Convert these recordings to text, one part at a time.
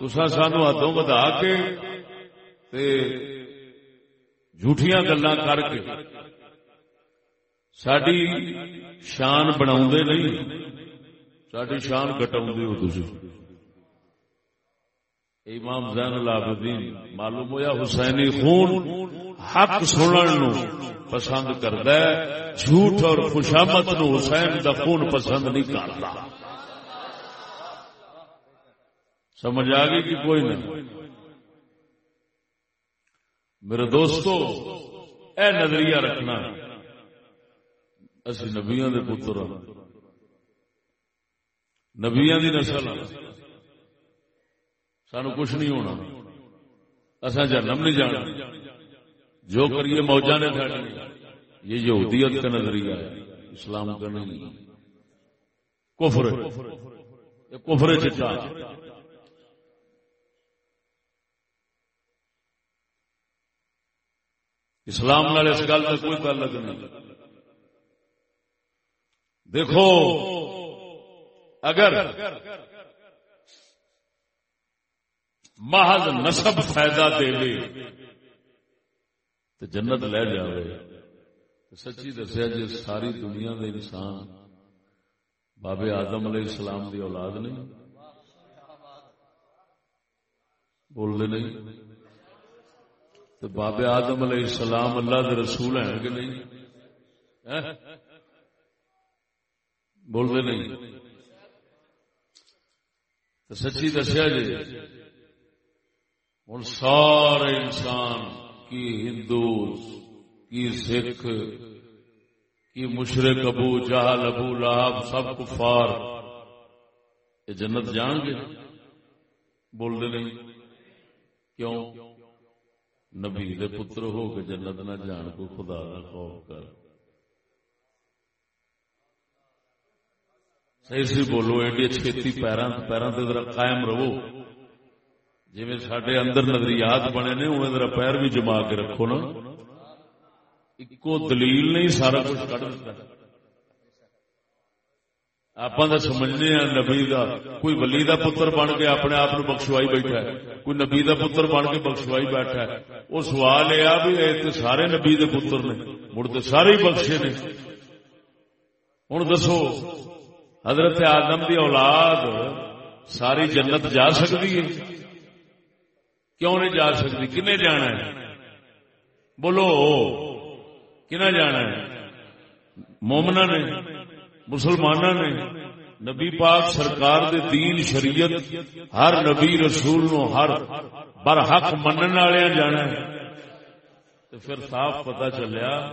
تسا سانو ہاتھوں بدا کے تے جھوٹیاں گلا کر کے ساری شان بنا نہیں ساری شان کٹا ہو تھی امام زین العابدین، معلوم ہوا حسینی خون حق سنن نو پسند کرتا ہے، جھوٹ اور خوشامت نو حسین دا خون پسند نہیں کرتا سمجھ آ گئی کہ کوئی نہیں۔ میرے دوستو، اے نظریہ رکھنا۔ اسی نبیاں دے پتر نبیاں دی نسل سانو کچھ نہیں ہونا۔ اصا جنم نہیں جانا۔ جو کریے موجہ نے یہ یہودیت کا نظریہ ہے، اسلام کا نہیں۔ کفر کفر چٹا اسلام نال اس گل کا کوئی تعلق نہیں۔ دیکھو، اگر محض نسب فائدہ دے تو جنت لے جائے سچی دسیا جی ساری دنیا دے انسان بابے آدم علیہ السلام دی اولاد نہیں۔ بولتے نہیں۔ تو بابے آدم علیہ السلام اللہ دے رسول ہیں کہ نہیں؟ بولتے نہیں۔ تو سچی دسیا جی ہوں سارے انسان، کی ہندو کی سکھ، کی مشرق ابو جہل ابو لاب سب کفار، یہ جنت جان گے؟ بولتے نہیں۔ کیوں؟ نبی دے پتر ہو کے جنت نہ جان کو خدا کا خوف کر۔ صحیح سی بولو ایڈی چھتی پیروں پیروں سے ذرا قائم رہو۔ جی سڈے اندر نظریات بنے نے انہیں ذرا پیر بھی جما کے رکھو نا۔ ایک دلیل نہیں، سارا کچھ آپ سمجھنے ہیں نبی دا، کوئی ولی دا پتر بن کے اپنے آپ بخشوائی بیٹھا ہے، کوئی نبی دا پتر بن کے بخشوائی بیٹھا ہے۔ وہ سوال یہ بھی سارے نبی دے پتر نے، مڑ تو سارے بخشے نے۔ ہوں دسو، حضرت آدم دی اولاد ساری جنت جا سکتی ہے؟ کیوں نہیں جا سکتی؟ کنے جانا ہے؟ بولو کنا جانا ہے؟ مومنا نے مسلمان نے نبی پاک سرکار دے دین شریعت ہر نبی رسول نو ہر برحق منن والے جانا ہے۔ تو پھر صاف پتا چلیا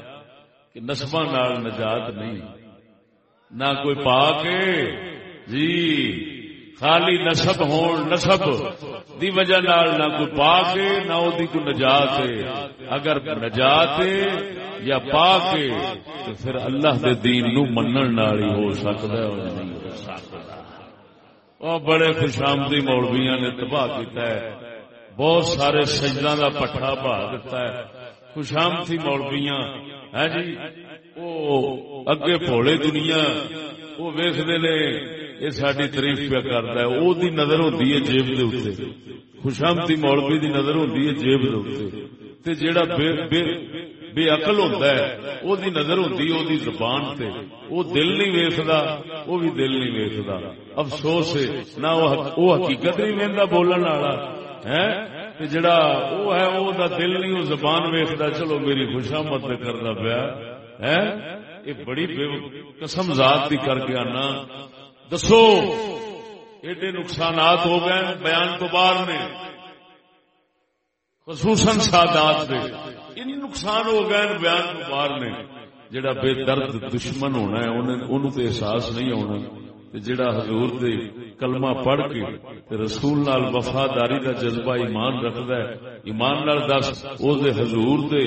کہ نسبا نال نجات نہیں۔ نہ کوئی پاک جی۔ خالی نسب ہون نسب دی وجہ نال نہ کوئی پاک نہ او دی کوئی نجات اگر نجات یا پاک تو پھر اللہ دے دین نو منن نال ہی ہو سکدا ہے اور نہیں ہو سکدا او بڑے خوشامدی مولویاں نے تباہ کیتا ہے۔ بہت سارے سجدہ دا پٹھا بہا دیتا ہے۔ خوشامدی مولویاں۔ ہے جی او اگے بھولے دنیا وہ ویکھدے نے یہ ساری تاریف پہ کرتا ہے۔ وہ نظر ہوتی ہے جیب کے اتنے خوشامتی مولوی دی نظر ہوتی ہے جیب کے اتنے جیڑا بے اقل ہوتا ہے وہ نظر ہوتی ہے وہ زبان سے وہ دل نہیں ویستا وہ بھی دل نہیں ویستا افسوس ہے، نہ وہ حقیقت نہیں وہدا بولن والا۔ ہے جڑا وہ ہے وہ دل نہیں وہ زبان ویستا چلو میری خوشامت کرنا پیا۔ ہے یہ بڑی قسم ذات کی کر کے آنا۔ دسو، ایڈے نقصانات ہو گئے بیان تو باہر نے خصوصاً سادات دے۔ ان نقصان ہو گئے بیان تو باہر نے جڑا بے درد دشمن ہونا ہے انہوں تے احساس نہیں ہونا۔ جڑا حضور دے کلمہ پڑھ کے رسول نال وفاداری دا جذبہ ایمان رکھدا ہے ایمان نال دس او دے حضور دے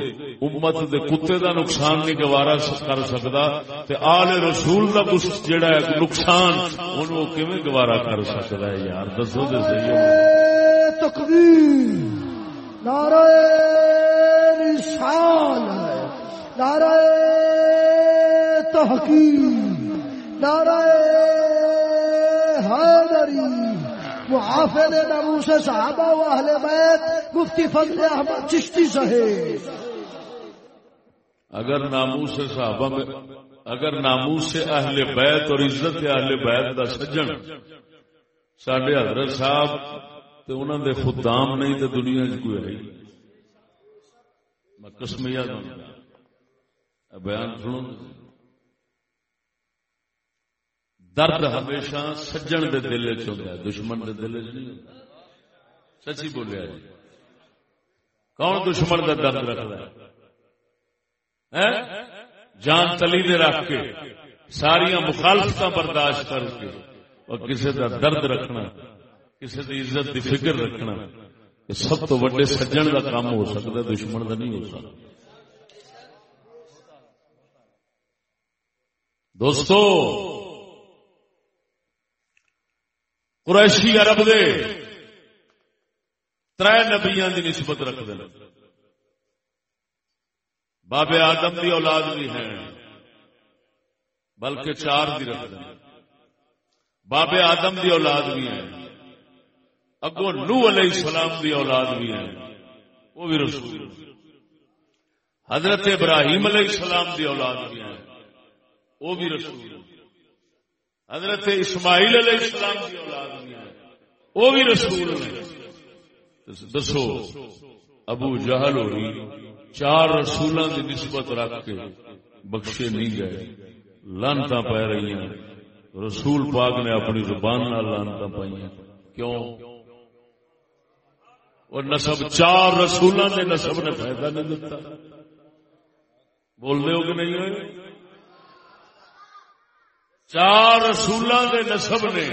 امت دے کتے دا نقصان نہیں گوارا کر سکدا تے آل رسول دا کچھ جڑا ہے نقصان اونوں کیویں گوارا کر سکدا ہے یار دسو تے صحیح تکبیر نعرہ رسالت نعرہ تحقیق نعرہ حیدری محافظ ناموس صحابہ و اہل بیت، مفتی فضل احمد چشتی صاحب. اگر ناموس صحابہ میں اگر ناموس اہل بیت اور عزت اہل بیت دا سجن سڈے حضرت صاحب تو انہوں دے خدام نہیں تو دنیا چ کوئی ہے میں کسمیا بیان سنو۔ درد ہمیشہ سجن دے دل چ ہوتا ہے، دشمن دے دل چ نہیں ہوتا سچی بولیا جی۔ کون دشمن کا درد رکھتا ہے؟ جان تلی دے رکھ کے ساریا مخالفت برداشت کر کے اور کسی کا درد رکھنا کسی کی عزت کی فکر رکھنا، یہ سب تو وڈے سجن کا کام ہو سکتا ہے، دشمن کا نہیں ہو سکتا۔ دوستو قریشی عرب دے تر نبیا کی نسبت رکھتے ہیں بابے آدم کی اولاد بھی ہیں، بلکہ چار بھی رکھتے ہیں بابے آدم دی اولاد بھی ہیں اگو نو علیہ السلام دی اولاد بھی ہیں۔ وہ بھی رسول۔ حضرت ابراہیم علیہ السلام دی اولاد بھی ہیں، وہ بھی رسول۔ حضرت اسماعیل علیہ السلام دی اولاد بھی ہیں وہ بھی رسول دسو، ابو جہل ہوئی، چار رسولوں کی نسبت رکھ کے بخشے نہیں گئے۔ لانتا پی رہی ہیں۔ رسول پاک نے اپنی زبان لانتا پائی کیوں؟ اور نسب، چار رسولوں نے نسب نے فائدہ نہیں دیتا بول رہے ہو کہ نہیں ہوئے؟ چار رسولوں کے نسب نے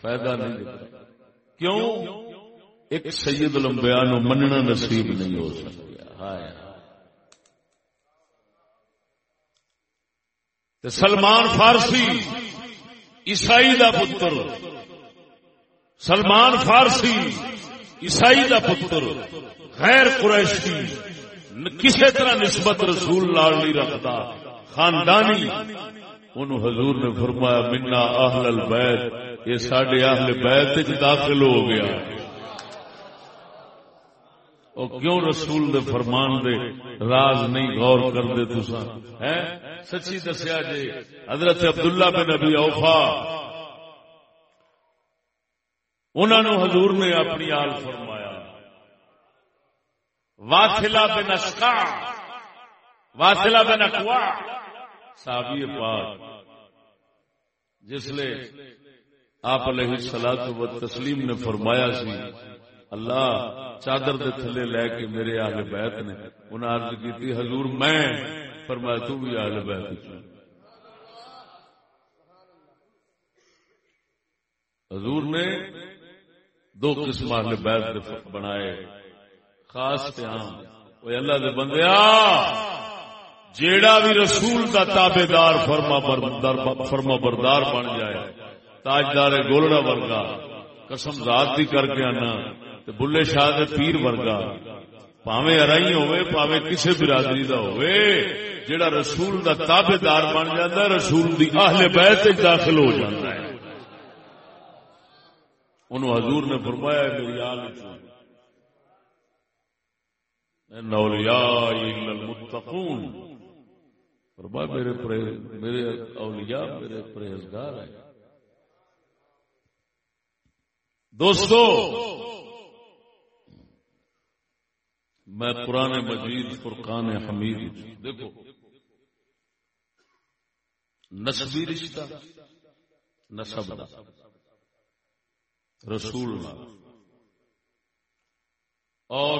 فائدہ نہیں کیوں؟ ایک سید لمبیا نو مننا نصیب نہیں ہو سکتا سلمان فارسی، عیسائی دا پتر۔ سلمان فارسی، عیسائی دا پتر۔ غیر قریشی۔ کسی طرح نسبت رسول لال نہیں رکھتا۔ خاندانی۔ ان حضور نے فرمایا، منا اہل البیت. یہ سڈے اہل بیت داخل ہو گیا۔ او کیوں رسول دے فرمان دے راز نہیں غور کر دے تسا ہے سچی دسیا جی حضرت عبداللہ بن نبی اوفا۔ انہوں نے حضور نے اپنی آل فرمایا۔ واثلہ بن اسقا واثلہ بن اقوا۔ صحابی پاک، جس لیے آپ علیہ السلام و تسلیم نے فرمایا سی، اللہ چادر دے تھلے لے کے میرے آل بیت نے انہیں عرض کی تھی حضور میں، فرمایا تو بھی آل بیت حضور نے دو قسم آل بیت بنائے، خاص عام وہ اللہ دے بندیا جیڑا بھی رسول کا تابے دار فرما بردار فرما بردار بن جائے، تاجدار گولڑا ورگا، قسم ذات دی کر کے آنا بلے شاہ دے پیر ورگا۔ پاوے ارائی ہوئے پاوے کسے برادری دا ہوئے جڑا رسول دا تابے دار بن جاتا ہے، رسول دی اہل بیت داخل ہو جاتا ہے۔ انہوں حضور نے فرمایا میری آل اولیاء المتقون۔ فرمایا، میرے میرے اولیاء، میرے پرہیزگار ہیں۔ دوستو، میں قرآن مجید، فرقان حمید دیکھو، نسبی رشتہ، نسب رسول اور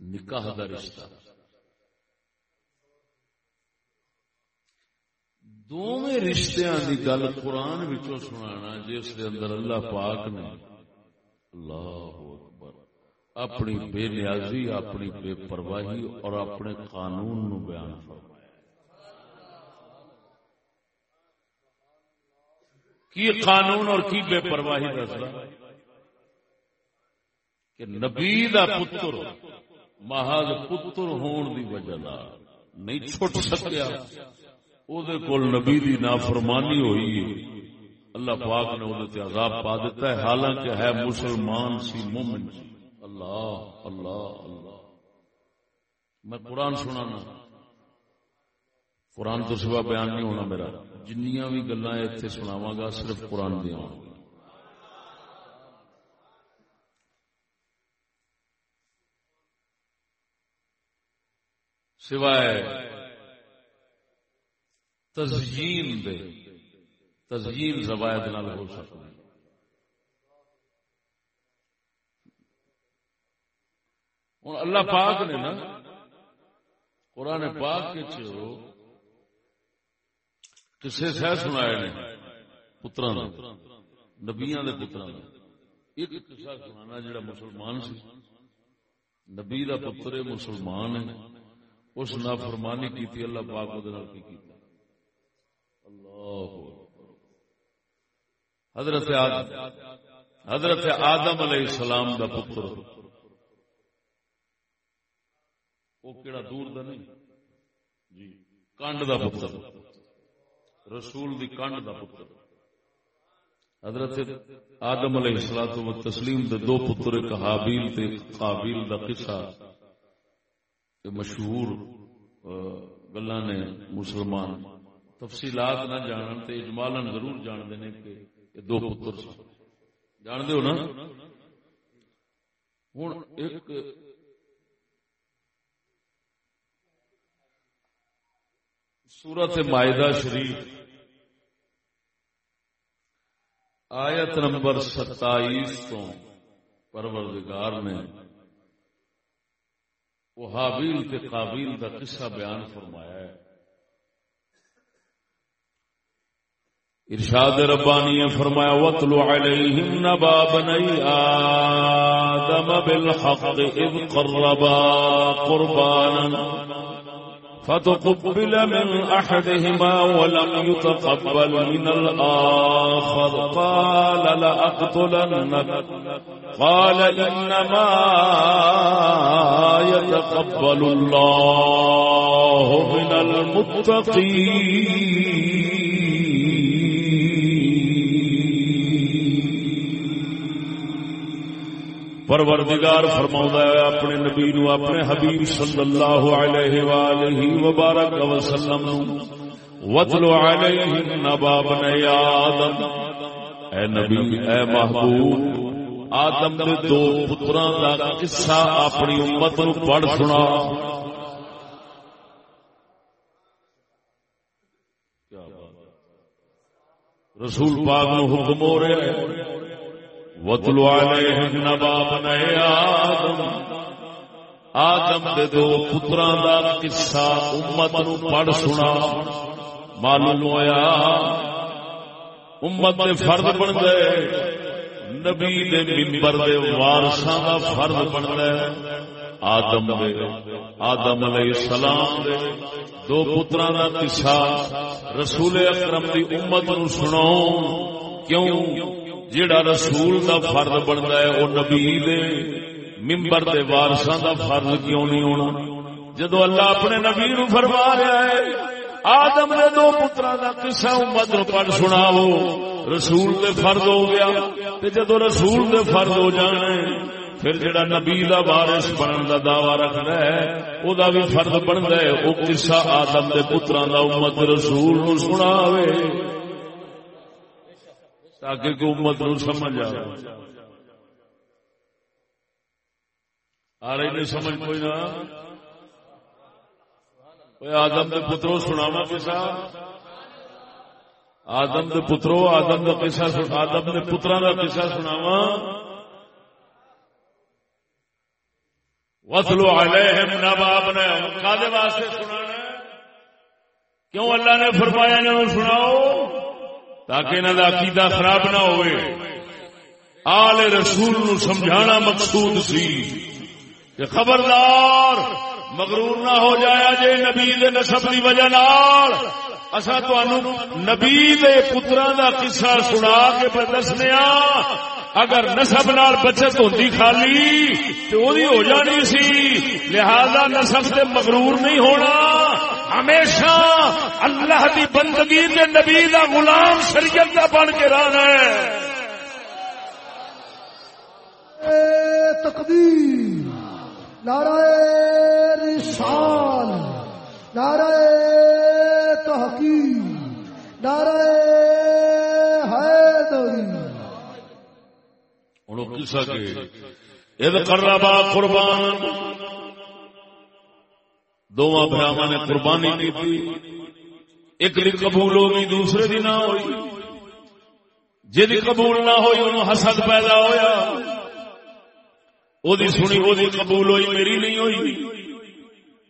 نکاح کا رشتہ۔ دونوں رشتہ کی گل قرآن سنا جس کے اندر اللہ پاک نے اللہ اکبر اپنی بے نیازی، اپنی بے پرواہی اور اپنے قانون نو بیان فرمایا۔ کی قانون اور کی بے پرواہی دسا کہ نبی دا پتر، محض پتر ہون دی وجہ نہیں چھٹ سکیا۔ او دے کول نبی دی نافرمانی ہوئی اللہ پاک نے وہ عذاب پا دیتا ہے۔ حالانکہ ہے مسلمان سی مومن۔ سی اللہ اللہ اللہ۔ میں قرآن سنانا۔ قرآن تو سوا بیان نہیں ہونا میرا۔ جنیاں بھی گلا اتنے سناوا گا، صرف قرآن دیا سوائے تزئین دے تزئین زوایت نال ہو سکتا ہوں اللہ پاک نے نا، قرآن پاک کے چو کسے سہ سنائے نے پترا نبیا کے پترا ایک قصہ سنانا جڑا مسلمان سی۔ نبی دا پتر مسلمان ہے، اس نافرمانی کی اللہ پاک کی کی اللہ حضرت آدم حضرت آدم علیہ السلام دا پتر۔ وہ کہڑا دور دا نہیں؟ جی کنڈ دا پتر۔ رسول دی کنڈ دا پتر۔ حضرت آدم علیہ السلام و تسلیم دے دو پتر، ایک حابیل تے قابیل دا قصہ۔ مشہور گلا نے مسلمان تفصیلات نہ جانن تے اجمالا ضرور جان دینے کہ یہ دو پتر سن جان دے ہو نا ہوں ایک سورت معدہ شریف آیت نمبر ستائیس تو پروردگار نے وہ حابیل کے قابیل کا قصہ بیان فرمایا ہے ارشاد ربانی فرمایا وطلو علیہم نبا بنی آدم بالحق اذ قربا قربانا فتقبل من أحدهما ولم يتقبل من الآخر قال لأقتلنك قال إنما يتقبل الله من المتقين پروردگار فرما ہے، اپنے نبی نو، اپنے حبیب صلی اللہ علیہ وآلہ وبارک وسلم وطلو علیہ نبا بنی آدم۔ اے نبی، اے محبوب، آدم دے دو پتران دا قصہ اپنی امت نو پڑھ سنا۔ رسول پاک نو حکم ہو رہے ہیں وطلو علیہم نباب نئے آدم۔ آدم دے دو پتران دا قصہ امت نو پڑھ سنا۔ معلوم ہویا۔ امت دے فرد بن گئے۔ نبی دے ممبر دے وارساں دا فرد بن گئے۔ آدم دے، آدم علیہ السلام دے۔ دو پتران دا قصہ۔ رسول اکرم دی امت نو سنو کیوں؟ جیڑا رسول دا فرد بنتا ہے وہ نبی دے، ممبر دے وارساں دا فرد کیوں نہیں ہونا؟ جدو اللہ اپنے نبی نو فرما رہا ہے، آدم نے دو پترا دا قصہ امت نو پڑھ سناو، رسول دے فرد ہو گیا۔ تے جدو رسول دے فرد ہو جانے پھر جڑا نبی دا وارث بنن دا دعوی رکھدا ہے، او دا بھی فرد بندا ہے، او قصہ آدم دے پتراں دا امت رسول نو سناوے۔ تاکہ کہ امت نو سمجھ آ رہی نہیں سمجھ کوئی نہ۔ آدم کے پترو سناوا کسا آدم کے پترو، آدم کا پیسہ آدم کے پترا کا پیسہ سناوا وسلو علیہم نباب نے کالے واسطے سنانا کیوں اللہ نے فرمایا انہوں سناؤ؟ تاکہ انہوں کا عقیدہ خراب نہ ہوئے۔ آل رسول نو سمجھانا مقصود سی کہ خبردار مغرور نہ ہو جایا جے نبی دے نسب کی وجہ نال۔ اصا نبی دے پترا دا قصہ سنا کے پہ دسنے اگر نسب نال بچت ہوتی خالی تو ہو جانی سی، لہذا نسب سے مغرور نہیں ہونا۔ ہمیشہ اللہ دی بندگی دے نبی دا غلام شریعت دا بن کے رہنا ہے۔ تقدیر نعرہ رسال نعرہ تحقیق نعرہ حیدری۔ ہوں کسا کے؟ اذ قربا قربان دونوں براہما نے قربانی کی تھی۔ ایک دی قبول ہو گئی دوسرے دی نہ ہوئی۔ جی قبول نہ ہوئی انہوں حسد پیدا ہویا۔ او دی سنی، او دی قبول ہوئی، میری نہیں ہوئی۔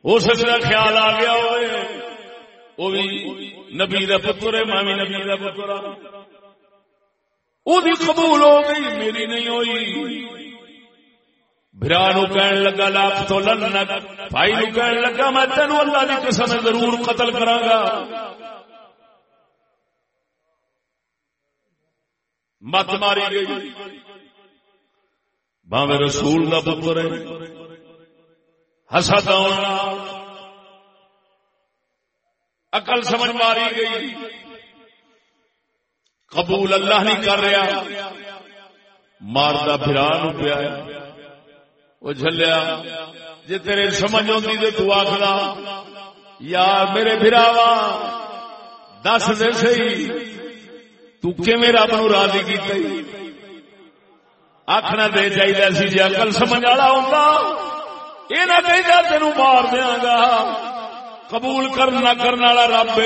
ہو سکتا خیال آ گیا ہوئے۔ وہ بھی نبی دا پتر ہے، میں بھی نبی دا پتر ہاں۔ وہ قبول ہو گئی، میری نہیں ہوئی۔ برا نو کہن لگا لاکھ تو لنک بھائی نو کہن لگا میں تینو اللہ کی قسم ضرور قتل کراں گا مت ماری گئی۔ باوے رسول دا پتر ہے۔ حسد آنا عقل سمجھ ماری گئی۔ قبول اللہ نہیں کر رہا۔ ماردا برا نو پیا وہ جلیا جی تیرے سمجھ آتی تو تو آخر یار میرے براوا دس دے سی تمے رب نو راضی کی آخنا دے چاہیے سی جی اکل سمجھ والا ہوتا یہ نہ کہ تین مار دیا گا۔ قبول کرنا کرنے والا رب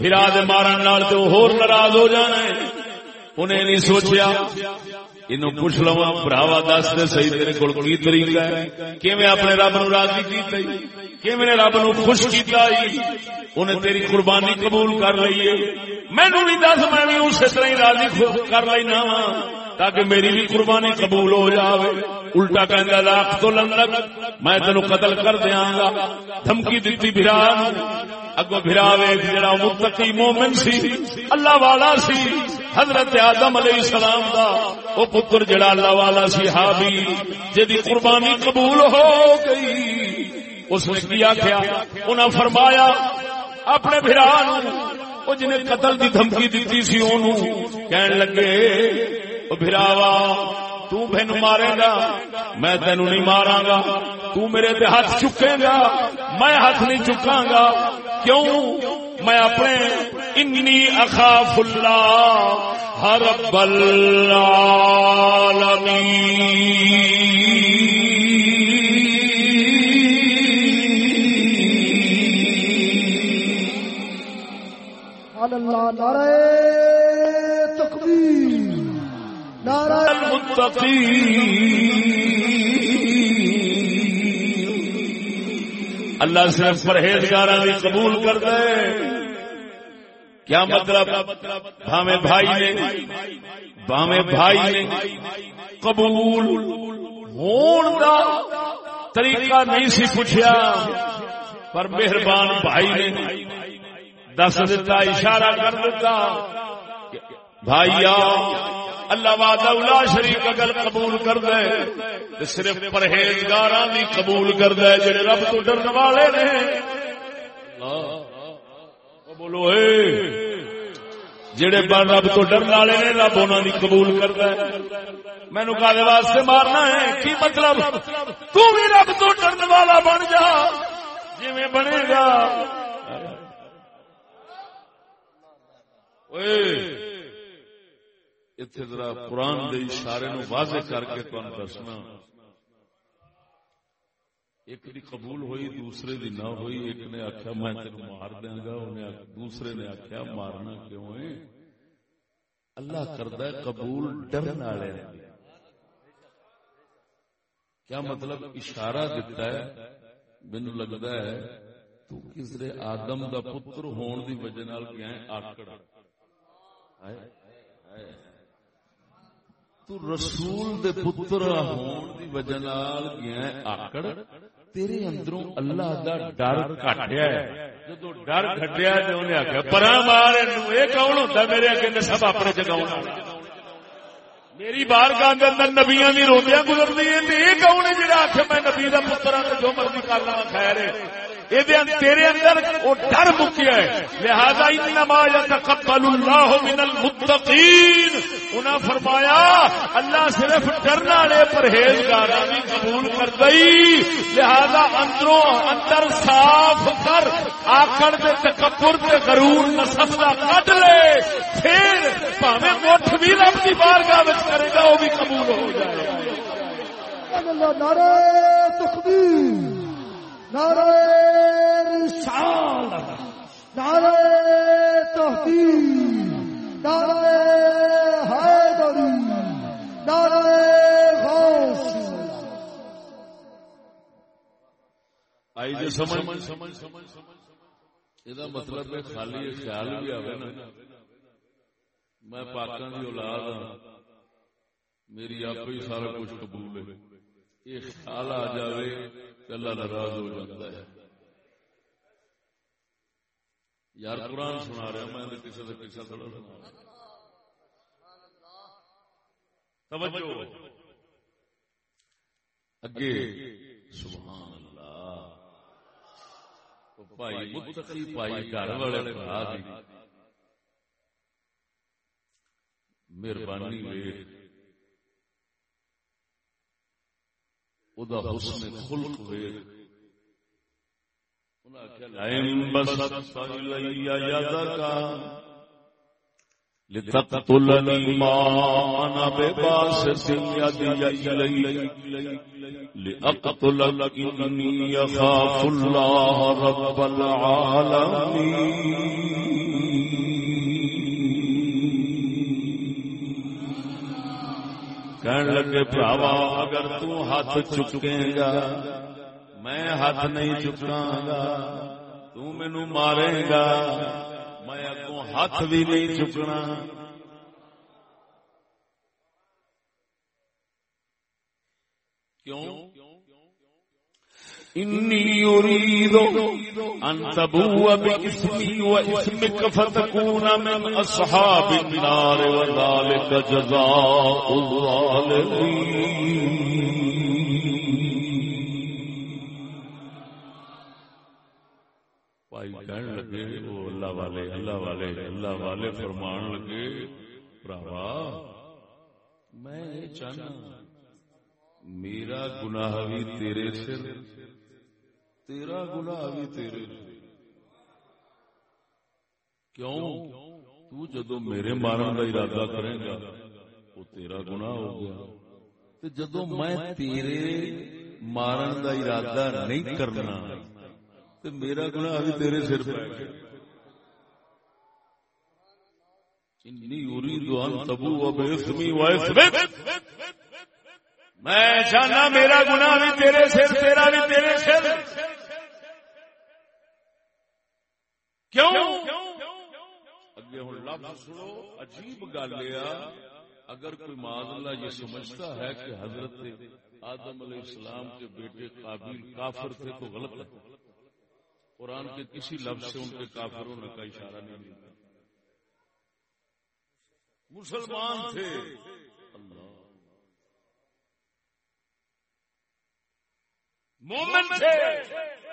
برا دے مارن نال تو ہور ناراض ہو جانا انہیں نہیں سوچیا انہوں پوچھ لوا براوا دس دے صحیح تیرے کول کی طریقہ ہے کیویں اپنے رب نو راضی کیتا کیویں رب نو خوش کیتا انہیں تیری قربانی قبول کر لئی ہے مینوں بھی دس میں بھی اسی طرح ہی راضی کر لینا وا تاکہ میری بھی قربانی قبول ہو جاوے الٹا کہندا لاکھ تو لندک میں تینو قتل کر دیاں گا دھمکی دتی بھرا اگو بھرا ویکھ جڑا متقی مومن سی اللہ والا سی حضرت آدم علیہ السلام دا او پتر جڑا اللہ والا سی حابی جدی قربانی قبول ہو گئی۔ اس نے کیا کیا انہاں فرمایا، اپنے بھرا نو جنہیں قتل دی دھمکی دیتی سی اونوں کہن لگے، او بھراوا تو بہن مارے گا، میں تینو نہیں مارا گا، تو میرے تے ہاتھ چکے گا، میں ہاتھ نہیں چکا گا، کیوں؟ میں اپنے انی اخاف اللہ ہر بل اللہ نعرہ تکبیر نعرہ اللہ صرف پرہیزگار قبول کر دے کیا مطلب؟ بھاوے بھائی نے بھاوے بھائی نے قبول ہون دا طریقہ نہیں سی پوچھا پر مہربان بھائی نے دس دیتا اشارہ کر دیتا بھائی آ اللہ والا شریف اگر قبول کر دے تو صرف پرہیزگار قبول کر دے جڑے رب تو ڈرن والے نے۔ بولو اے۔ جڑے رب تو ڈرن والے نے، رب انہوں نے قبول کر دے مینو کالے واسطے مارنا ہے۔ کی مطلب؟ تو بھی رب تو ڈرن والا بن جا۔ جی بنے گا۔ اتنے ذرا قرآن دے اشارے نو واضح کر کے تمہیں دسنا ایک دی قبول ہوئی دوسرے دی نہ ہوئی ایک نے آخیا میں تین مار دیا گا دوسرے نے آخیا مارنا کیوں ہے اللہ کرتا ہے قبول ڈرن والے کیا مطلب اشارہ دیتا ہے مینو لگتا ہے تو کسرے آدم دا پتر ہون دی وجہ نال گیا آکڑ تو رسول دے پتر ہون دی وجہ نال گیا آکڑ، تیرے اندروں اللہ دا ڈر کٹیا ہے۔ جدو ڈر کٹیا تو انہیں آخیا پرا مار یہ کون ہوتا میرے اگے؟ میں سب اپنے جگاؤ میری بار گاہ کے اندر نبیاں دی روندیاں روٹیاں گزرتی ہے یہ کون ہے جہاں آخ میں نبی کا پتر ہوں جو مرضی کر لوا خیر ہے۔ تیرے اندر وہ ڈر مکیا ہے۔ لہذا انما يتقبل الله من المتقين انہاں فرمایا، اللہ صرف ڈرنا والے پرہیزگار بھی قبول کر دئی لہذا اندروں اندر صاف کر، آکڑ دے تکبر تے غرور نسب دا کڈ لے۔ پھر بھاویں مٹھ بھی رب کی بارگاہ وچ کرے گا، وہ بھی قبول ہو جائے اللہ، نعرہ تکبیر نعرہ رسالت نعرہ تحقیق نعرہ حیدری نعرہ غوث آئی سمجھ یہ مطلب ہے خالی خیال بھی آئے نا میں پاکوں کی اولاد ہاں میری آپ ہی سارا کچھ قبول ہے یہ خیال آ جائے اللہ ناراض ہو جاتا ہے۔ یار قرآن سنا رہا میں کسی کا کسی تھوڑا سنا توجہ۔ اگے، سبحان اللہ۔ بھائی، متقی پائی گھر والے بھرا دی۔ مہربانی ویخ دا حسن خلق ویخ لتقتلني ما أنا بباسط يدي إليك لأقتلك إني يخاف الله رب العالمين کہنے لگے بھراوا اگر تو ہاتھ چکے گا میں ہاتھ نہیں چکا گا تو مینو مارے گا میں اگوں ہاتھ بھی نہیں چکنا کیوں انی اريد ان تبوء باسمي واسمك فتكون من اصحاب النار وذلك جزاء الظالمين. بھائی کہنے لگے وہ اللہ والے اللہ والے اللہ والے فرمان لگے، بھراوا، میں یہ چاہنا میرا گناہ بھی تیرے سر تیرا گناہ بھی تیرے کیوں؟ تو جدو میرے مارن کا ارادہ کرے گا، وہ تیرا گناہ ہو گیا۔ تو جدو میں تیرے مارن کا ارادہ نہیں کرنا تو میرا گناہ بھی تیرے سر پہ۔ انی اريد ان تبوء باسمي میں چاہنا میرا گناہ بھی تیرے سر، تیرا بھی تیرے سر۔ کیوں؟ اگے ہوں لفظ سنو، عجیب گل اگر کوئی معاذ اللہ یہ سمجھتا ہے کہ حضرت آدم علیہ السلام کے بیٹے قابل کافر تھے تو غلط ہے۔ قرآن کے کسی لفظ سے ان کے کافر ہونے کا اشارہ نہیں ملتا مسلمان تھے۔ اللہ۔ مومن تھے۔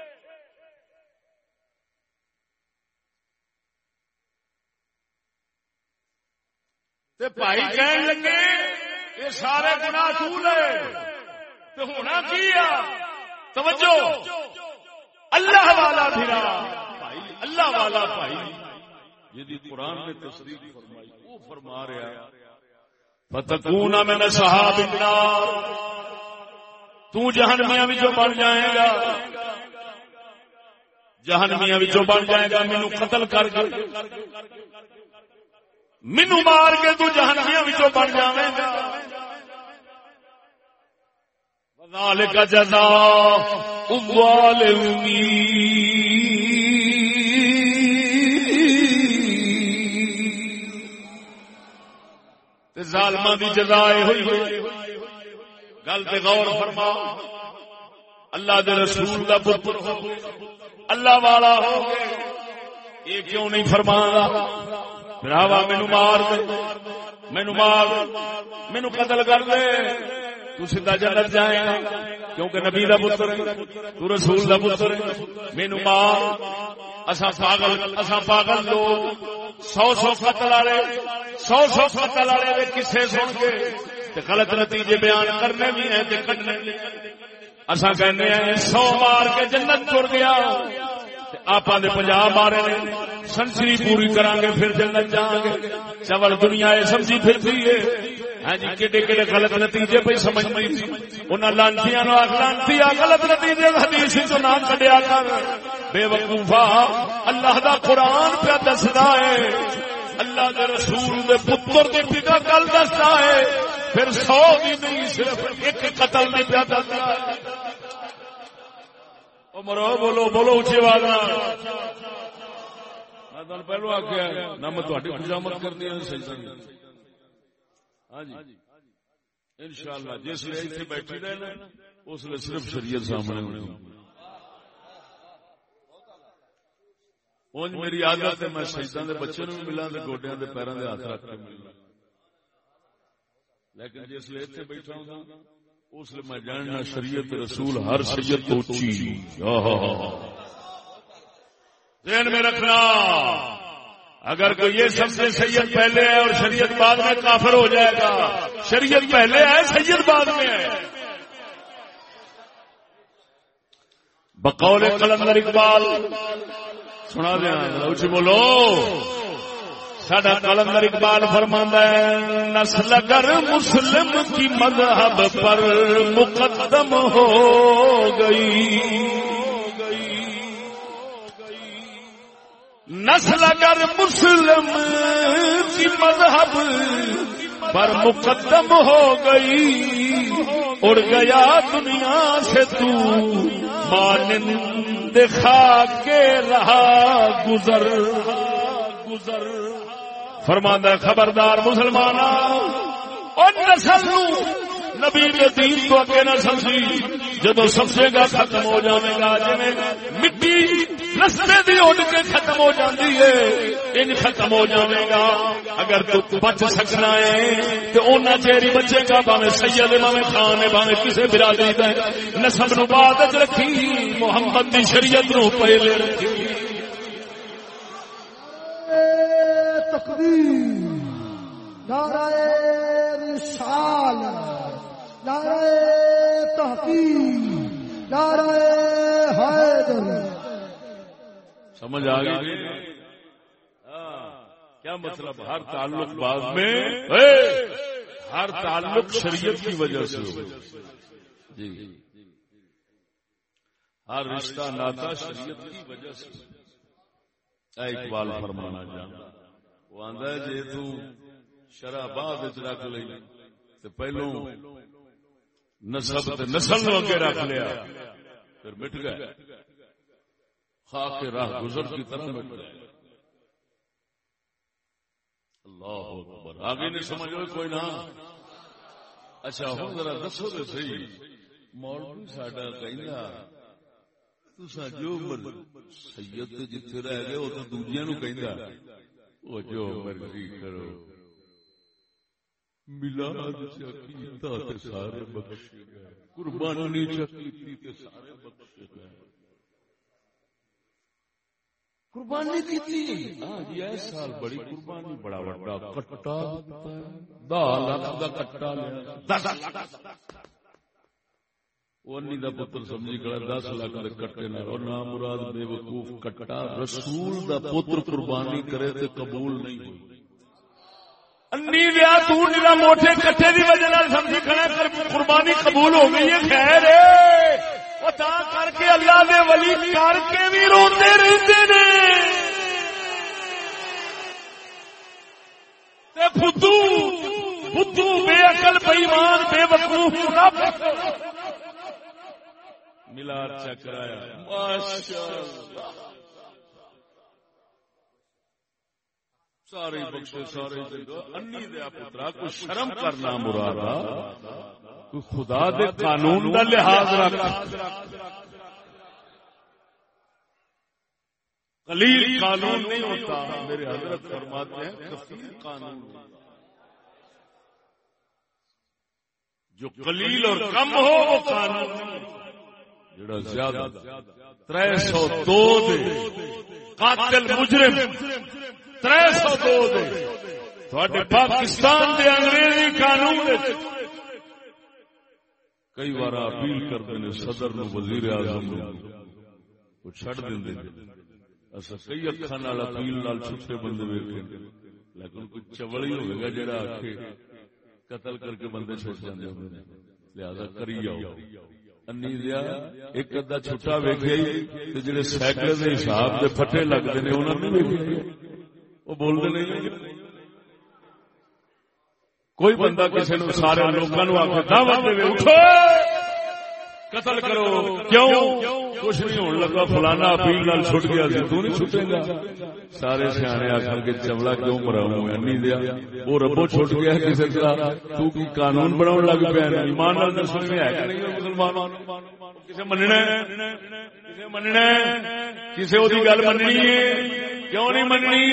تے بھائی کہن لگے یہ سارے گنا لے تے ہونا کی توجہ اللہ والا پھرا بھائی اللہ والا بھائی یہ قرآن نے تصدیق فرمائی وہ فرما رہا فتکون من صحاب النار تو جہنمیاں وچوں بن جائے گا جہنمیاں وچوں بن جائے گا مینوں قتل کر کے مینوں مار کے تو جہنمیاں بن جاویں گا۔ وذالک جزاء الظالمین ظالمان دی جزائے ہوئی گل تے غور فرما اللہ دے رسول دا پتر ہو اللہ والا ہو یہ کیوں نہیں فرما براوا مینو مار دے مینو مار مینو قتل کر دے تو سیدھا جنت جائے گا کیونکہ نبی دا پتر ہے تو رسول دا پتر ہے مینو ماں اسا پاگل اسا پاگل لوگ سو سو قتل والے سو سو قتل والے کسے سن کے تے غلط نتیجے بیان کرنے بھی ہیں تے کڈنے اسا کہنے ہیں سو مار کے جنت چڑ گیا آپ نے پنجاب مارے سنسری پوری کران گے پھر جنت جان گے چول دنیا سمجھی پھرتی ہے ہاں جی کہڑے کہڑے غلط نتیجے پہ سمجھ نہیں تھی انہوں لانچیاں لانتی غلط نتیجے حدیث تو نام کڈیا کر۔ بے وقوفا، اللہ دا قرآن پہ دستا ہے اللہ کے رسول دے پتر کی پتا گل دستا ہے پھر سو بھی نہیں، صرف ایک قتل نہیں پیا دستا مرو بولو بولو اچھی والا میں پہلو آخیا نہ میں تھوڑی خوشامد کرنی ہے ہاں جی ان شاء اللہ جس لیے اتنے بیٹھی رہے اس لیے صرف شریعت سامنے ہونے اونج میری عادت ہے میں شہیدان دے بچے نو ملا دے گوڈیاں دے پیراں دے ہاتھ رکھ کے ملنا لیکن جس لیے اتنے بیٹھا ہوں اس لیے میں جاننا شریعت رسول ہر سید تو اونچی۔ ذہن میں رکھنا۔ اگر کوئی یہ سمجھے سید پہلے ہے اور شریعت بعد میں کافر ہو جائے گا شریعت پہلے ہے سید بعد میں ہے۔ بقول کلندر اقبال۔ سنا دیا بولو۔ سڈا کلندر اقبال فرماندہ ہے، نسل اگر مسلم کی مذہب پر مقدم ہو گئی۔ نسل اگر مسلم کی مذہب پر مقدم ہو گئی، اڑ گیا دنیا سے تو مانند خا کے رہا گزر گزر۔ فرماندہ خبردار مسلمان نسل نبی کے دین کو اگے نہ سمجھی جدو سمجھے گا ختم ہو جائے گا جی مٹی رستے دی اڈ کے ختم ہو جاتی ہے، ان ختم ہو جائے گا۔ اگر تو بچ سکنا ہے، تو اونا چیری بچے گا باوے سید باوے خان ہے باوے کسی برادری کا نسب نو بعد رکھی، محمد کی شریعت نو پہلے رکھی۔ تکبیر نعرہ رسالت نعرہ تحقیق، نعرہ حیدر۔ سمجھ آ گئی؟ ہاں، کیا مطلب؟ ہر تعلق بعد میں ہر تعلق شریعت کی وجہ سے ہو جی۔ ہر رشتہ ناتا شریعت کی وجہ سے اقبال فرمانا جانا وہ آدھا جی تو شرح بعد رکھ لی تو پہلو نسل نسل اگے رکھ لیا، پھر مٹ گئے۔ خاک راہ گزر کی طرح مٹ گئے۔ اللہ اکبر۔ آگے نہیں سمجھ رہے کوئی نہ۔ اچھا ہوں ذرا دسو تو صحیح۔ مولوی ساڈا کہنا تسا جو سید جتھے رہ گئے وہ تو دوجیا نو کہ وہ جو مرضی کرو۔ ملاد چکیتا سارے بخشے گئے۔ قربانی چکیتی سارے گئے۔ قربانی کی ہاں جی اس سال بڑی قربانی، بڑا بڑا کٹا دہ لاکھ کا کٹا لیا۔ اونی دا پتر سمجھی کڑا دس لاکھ دے کٹے نہ اور نام مراد بے وقوف کٹا۔ رسول دا پتر قربانی کرے تے قبول نہیں ہوئی۔ انی ویا تو نرا موٹے کٹے دی وجہ نال سمجھی کھڑا کر قربانی قبول ہو گئی ہے۔ خیر ہے۔ او تا کر کے اللہ دے ولی کر کے بھی روندے رہندے نے۔ تے فدو فدو، بے عقل، بے ایمان، بے وقوف، منافق۔ ملاد چکرایا ماشاءاللہ۔ سارے بخشے سارے انی دیا پترا کو شرم کرنا مرادا کوئی خدا دے قانون دا لحاظ رکھ۔ قلیل قانون نہیں ہوتا۔ میرے حضرت فرماتے ہیں کفیر قانون۔ جو قلیل اور کم ہو، وہ قانون جڑا زیادہ تر سو دو قاتل مجرم۔ تر سو دو تھوڑے پاکستان دے انگریزی قانون کئی بار اپیل کرتے ہیں صدر نو وزیر اعظم وہ کئی اکھان اپیل نال چھٹے بندے ویکے لیکن کوئی ہی ہوئے گا جڑا آخ قتل کر کے بندے چھٹ جاتے ہوں لہذا کری جاؤ ایک ادا چھٹا ویکیا جڑے سائیکل کے حساب سے پٹے لگتے ہیں انہوں نے وہ بولتے نہیں کوئی بندہ کسی نے سارے لوگوں آ کے دعوت دے اٹھو قتل کرو. کیوں؟ کچھ نہیں ہونے لگا فلانا اپیل نال چھٹ گیا سی تو نہیں چھٹے گا؟ سارے سیانے آخر کے چمڑا کیوں مراؤں نہیں دیا وہ ربو چھٹ گیا کسی طرح۔ تو کی قانون بناؤ لگ پیا ایمان نال دسو میں ہے کہ نہیں مسلمان کسے مننا کسے مننا کسے وہ گل مننی ہے؟ کیوں نہیں مننی؟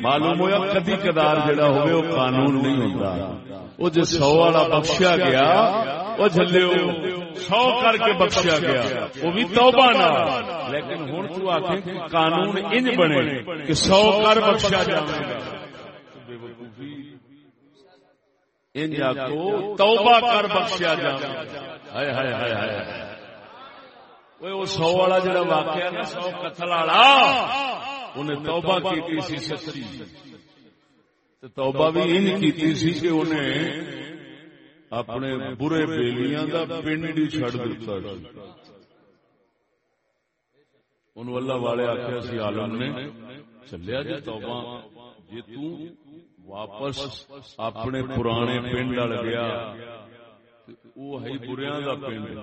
معلوم ہوا کدی کدار جڑا ہوئے وہ قانون نہیں ہوتا وہ جو سو والا بخشیا گیا وہ جلے سو کر کے بخشیا گیا۔ وہ بھی توبہ نہ لیکن ہوں تو آ قانون ان بنے کہ سو کر بخشیا جائے گا ان کو توبہ کر بخشیا جائے ہائے ہائے ہائے ہائے۔ وہ سو والا جڑا واقعہ نا، سو قتل والا، انہیں توبہ کی سی سچی۔ توبہ بھی ان کی سی کہ انہیں اپنے برے بیلیاں دا پنڈ ہی چڑ دیتا ان اللہ والے آخیا سی عالم نے چلیا جی توبہ جی تو واپس اپنے پرانے پنڈ وال گیا وہ ہے بریاں دا پنڈ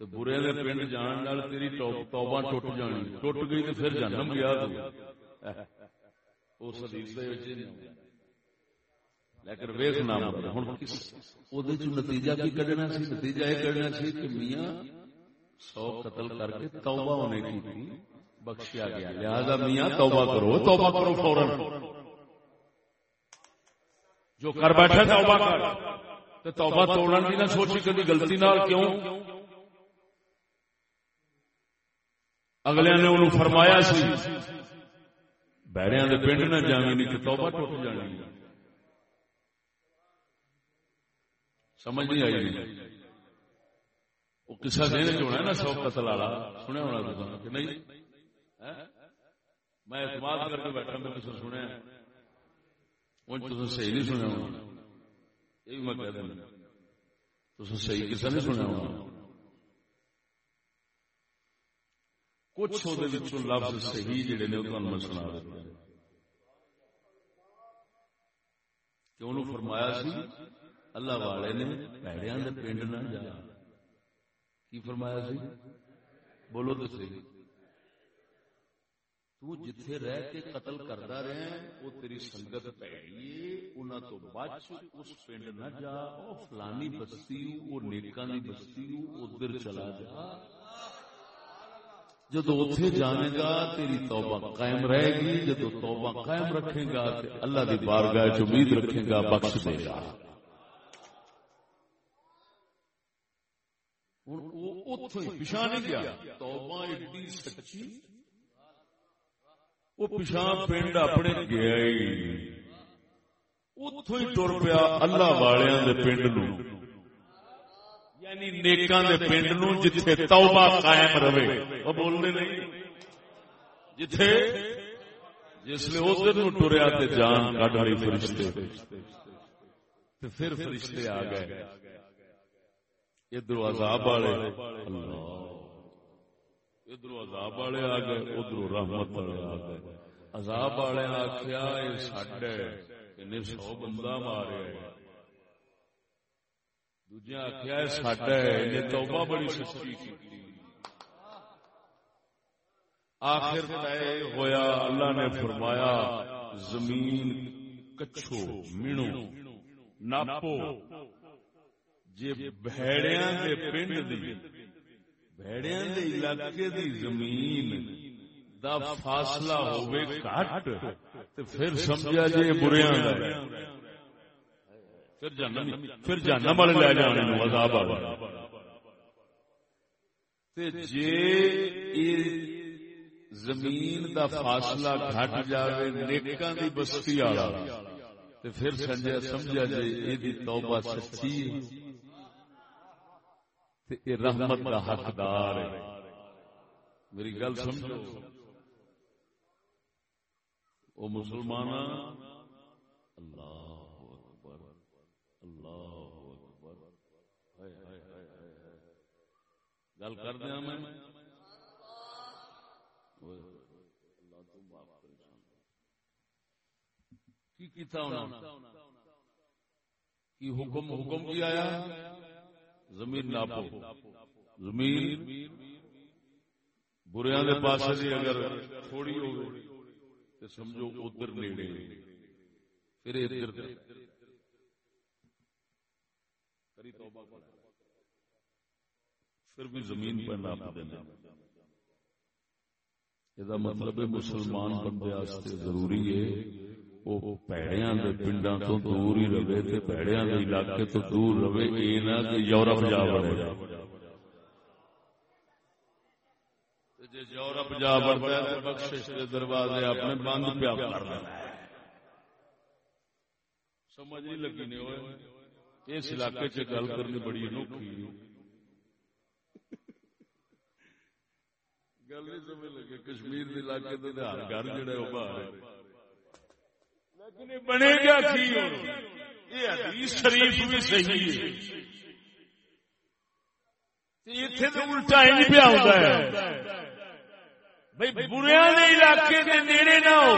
تو برے دے پنڈ جان نال تیری توبہ ٹوٹ جانی ٹوٹ گئی تو پھر جنم گیا تو اس حدیث دے وچ لیکن ویکھ نام ہن چ نتیجہ کی کڈنا سی؟ نتیجہ اے کڈنا سی کہ میاں سو قتل کر کے توبہ ہونے کی تھی بخشیا گیا۔ لہذا میاں توبہ کرو توبہ کرو فوراً۔ جو کر بیٹھا توبہ کر۔ تو توبہ توڑن کی نہ سوچی کبھی غلطی نال کیوں؟ اگلے نے انہوں فرمایا سی بیڑیا کے پنڈ نہ جانی نہیں کہ توبہ ٹوٹ جانی۔ سمجھ نہیں آئی نہیں وہ کسا دن جو ہے نا سو قتل والا، سنیا ہونا تو کہ نہیں؟ میں اعتماد کر کے بیٹھا، میں کسی سنیا۔ ان تو صحیح نہیں سنیا ہونا۔ یہ بھی میں کہہ دینا۔ تو صحیح کسا نہیں سنیا ہونا۔ کچھ وہ لفظ صحیح جڑے نے، وہ میں سنا دیتا۔ کہ انہوں فرمایا سی اللہ والے نے پیڑیا کے پنڈ نہ جا۔ کی فرمایا سی؟ بولو تو صحیح۔ تو جتھے رہ کے قتل کرتا رہے وہ تیری سنگت پیڑی انہوں تو بچ اس پنڈ نہ جا۔ فلانی بستی وہ نیکاں دی بستی ادھر چلا جا۔ جدو اتے جانے گا، تیری توبہ قائم رہے گی۔ جدو توبہ قائم رکھے گا اللہ دی بارگاہ امید رکھے گا، بخش دے گا۔ پچھا نہیں گیا توبہ ایڈی سچی۔ وہ پچھا پنڈ اپنے گیا اتو ہی ٹر پیا اللہ والوں کے پنڈ نو یعنی نیکاں دے پنڈ نو جتھے توبہ قائم رہے۔ وہ بولنے نہیں۔ جتھے جس لیے ادھر نو ٹریا تے جان کڈ رہی فرشتے۔ تے پھر فرشتے آ گئے۔ ادھر عذاب والے ادھر عذاب والے آ گئے، ادھر رحمت والے آ گئے۔ عذاب والے آخیا یہ سڈ ہے سو بندہ مارے دوجیا آخیا ساڈا ہے توبہ بڑی سچی کی آخر طے ہویا، اللہ نے فرمایا، زمین کچھو، مینو، ناپو۔ جی بھڑیاں دے پنڈ دی بھڑیاں دے علاقے دی زمین دا فاصلہ ہوئے کٹ تے پھر سمجھا جی بریاں دا پھر جہنم پھر جہنم والے لے جانے نو عذاب والا تے جے اے زمین دا فاصلہ گھٹ جاوے نیکاں دی بستی والا تے پھر سمجھا سمجھا جے اے دی توبہ سچی تے اے رحمت دا حقدار ہے۔ میری گل سمجھو۔ او مسلمان اللہ اکبر اللہ اکبر۔ ہائے ہائے ہائے ہائے گل کر دیا میں اللہ تو معاف کرے سان۔ کی کیتا انہوں کی حکم حکم کی آیا؟ زمین ناپو زمین بریاں دے پاسے دی اگر تھوڑی تو سمجھو ادھر نیڑے پھر ادھر۔ کری توبہ۔ پھر بھی زمین پر ناپ دینا یہ مطلب مسلمان بندے ضروری ہے وہ پیڑیاں دے پنڈاں تو دور ہی رہے تے پیڑیاں دے علاقے تو دور رہے اے نہ کہ یورپ جا یورپ جا بڑھتا ہے بخشش دروازے اپنے بند پیا کر سمجھ نہیں لگی اس علاقے چ گل کرنی بڑی انوکھی گل نہیں سمجھ لگی کشمیر علاقے تو ہر گھر جڑا ہے باہر ہے بنے گا کی یہ حدیث شریف بھی صحیح ہے۔ اتنے تو الٹا ہی پیا ہوتا ہے۔ بھائی بریا نے علاقے کے نیڑے نہ ہو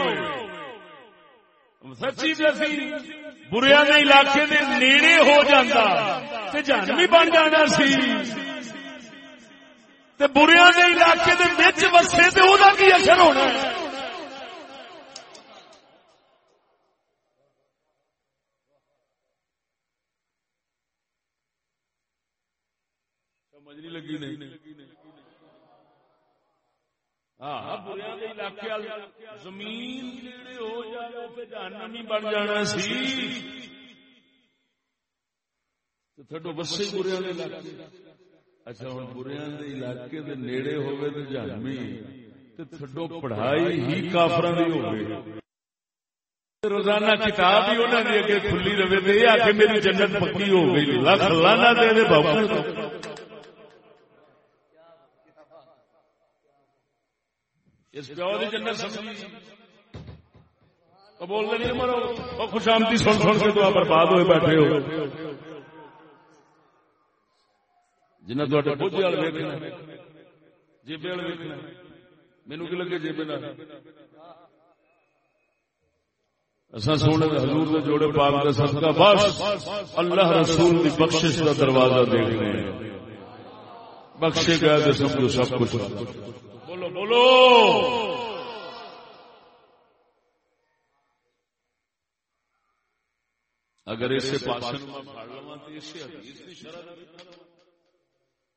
سچی دسی بریا نے علاقے کے نیڑے ہو جاتا تے جہنمی بن جانا سی۔ تے بریا نے علاقے کے بچ وسے تے وہ اثر ہونا ہے؟ سمجھ نہیں لگی نہیں ہاں بریا کے علاقے زمین نیڑے ہو جائے جہنم ہی بن جانا سی۔ تھڈو بسے بریا کے علاقے۔ اچھا ہوں بریا کے علاقے دے نیڑے ہوئے تے جہنمی۔ تے تھڈو پڑھائی ہی کافراں دی ہوئے روزانہ کتاب ہی اگے کھلی رہے تے آ کے میری جنت پکی ہو گئی۔ لکھ لانا دے دے بابو۔ اس پیو جنت سمجھی دے نہیں مرو۔ خوشامتی سن سن کے تو برباد ہوئے بیٹھے ہو۔ جنہیں تے بوجھ وال جیبے وال مینو کی لگے جیبے نہ سونے حضور دے جوڑے پاک دے صدقہ، بس اللہ رسول دی بخشش دا دروازہ دیکھنے۔ بخشے گیا سب کچھ۔ بولو۔ اگر اسے پاس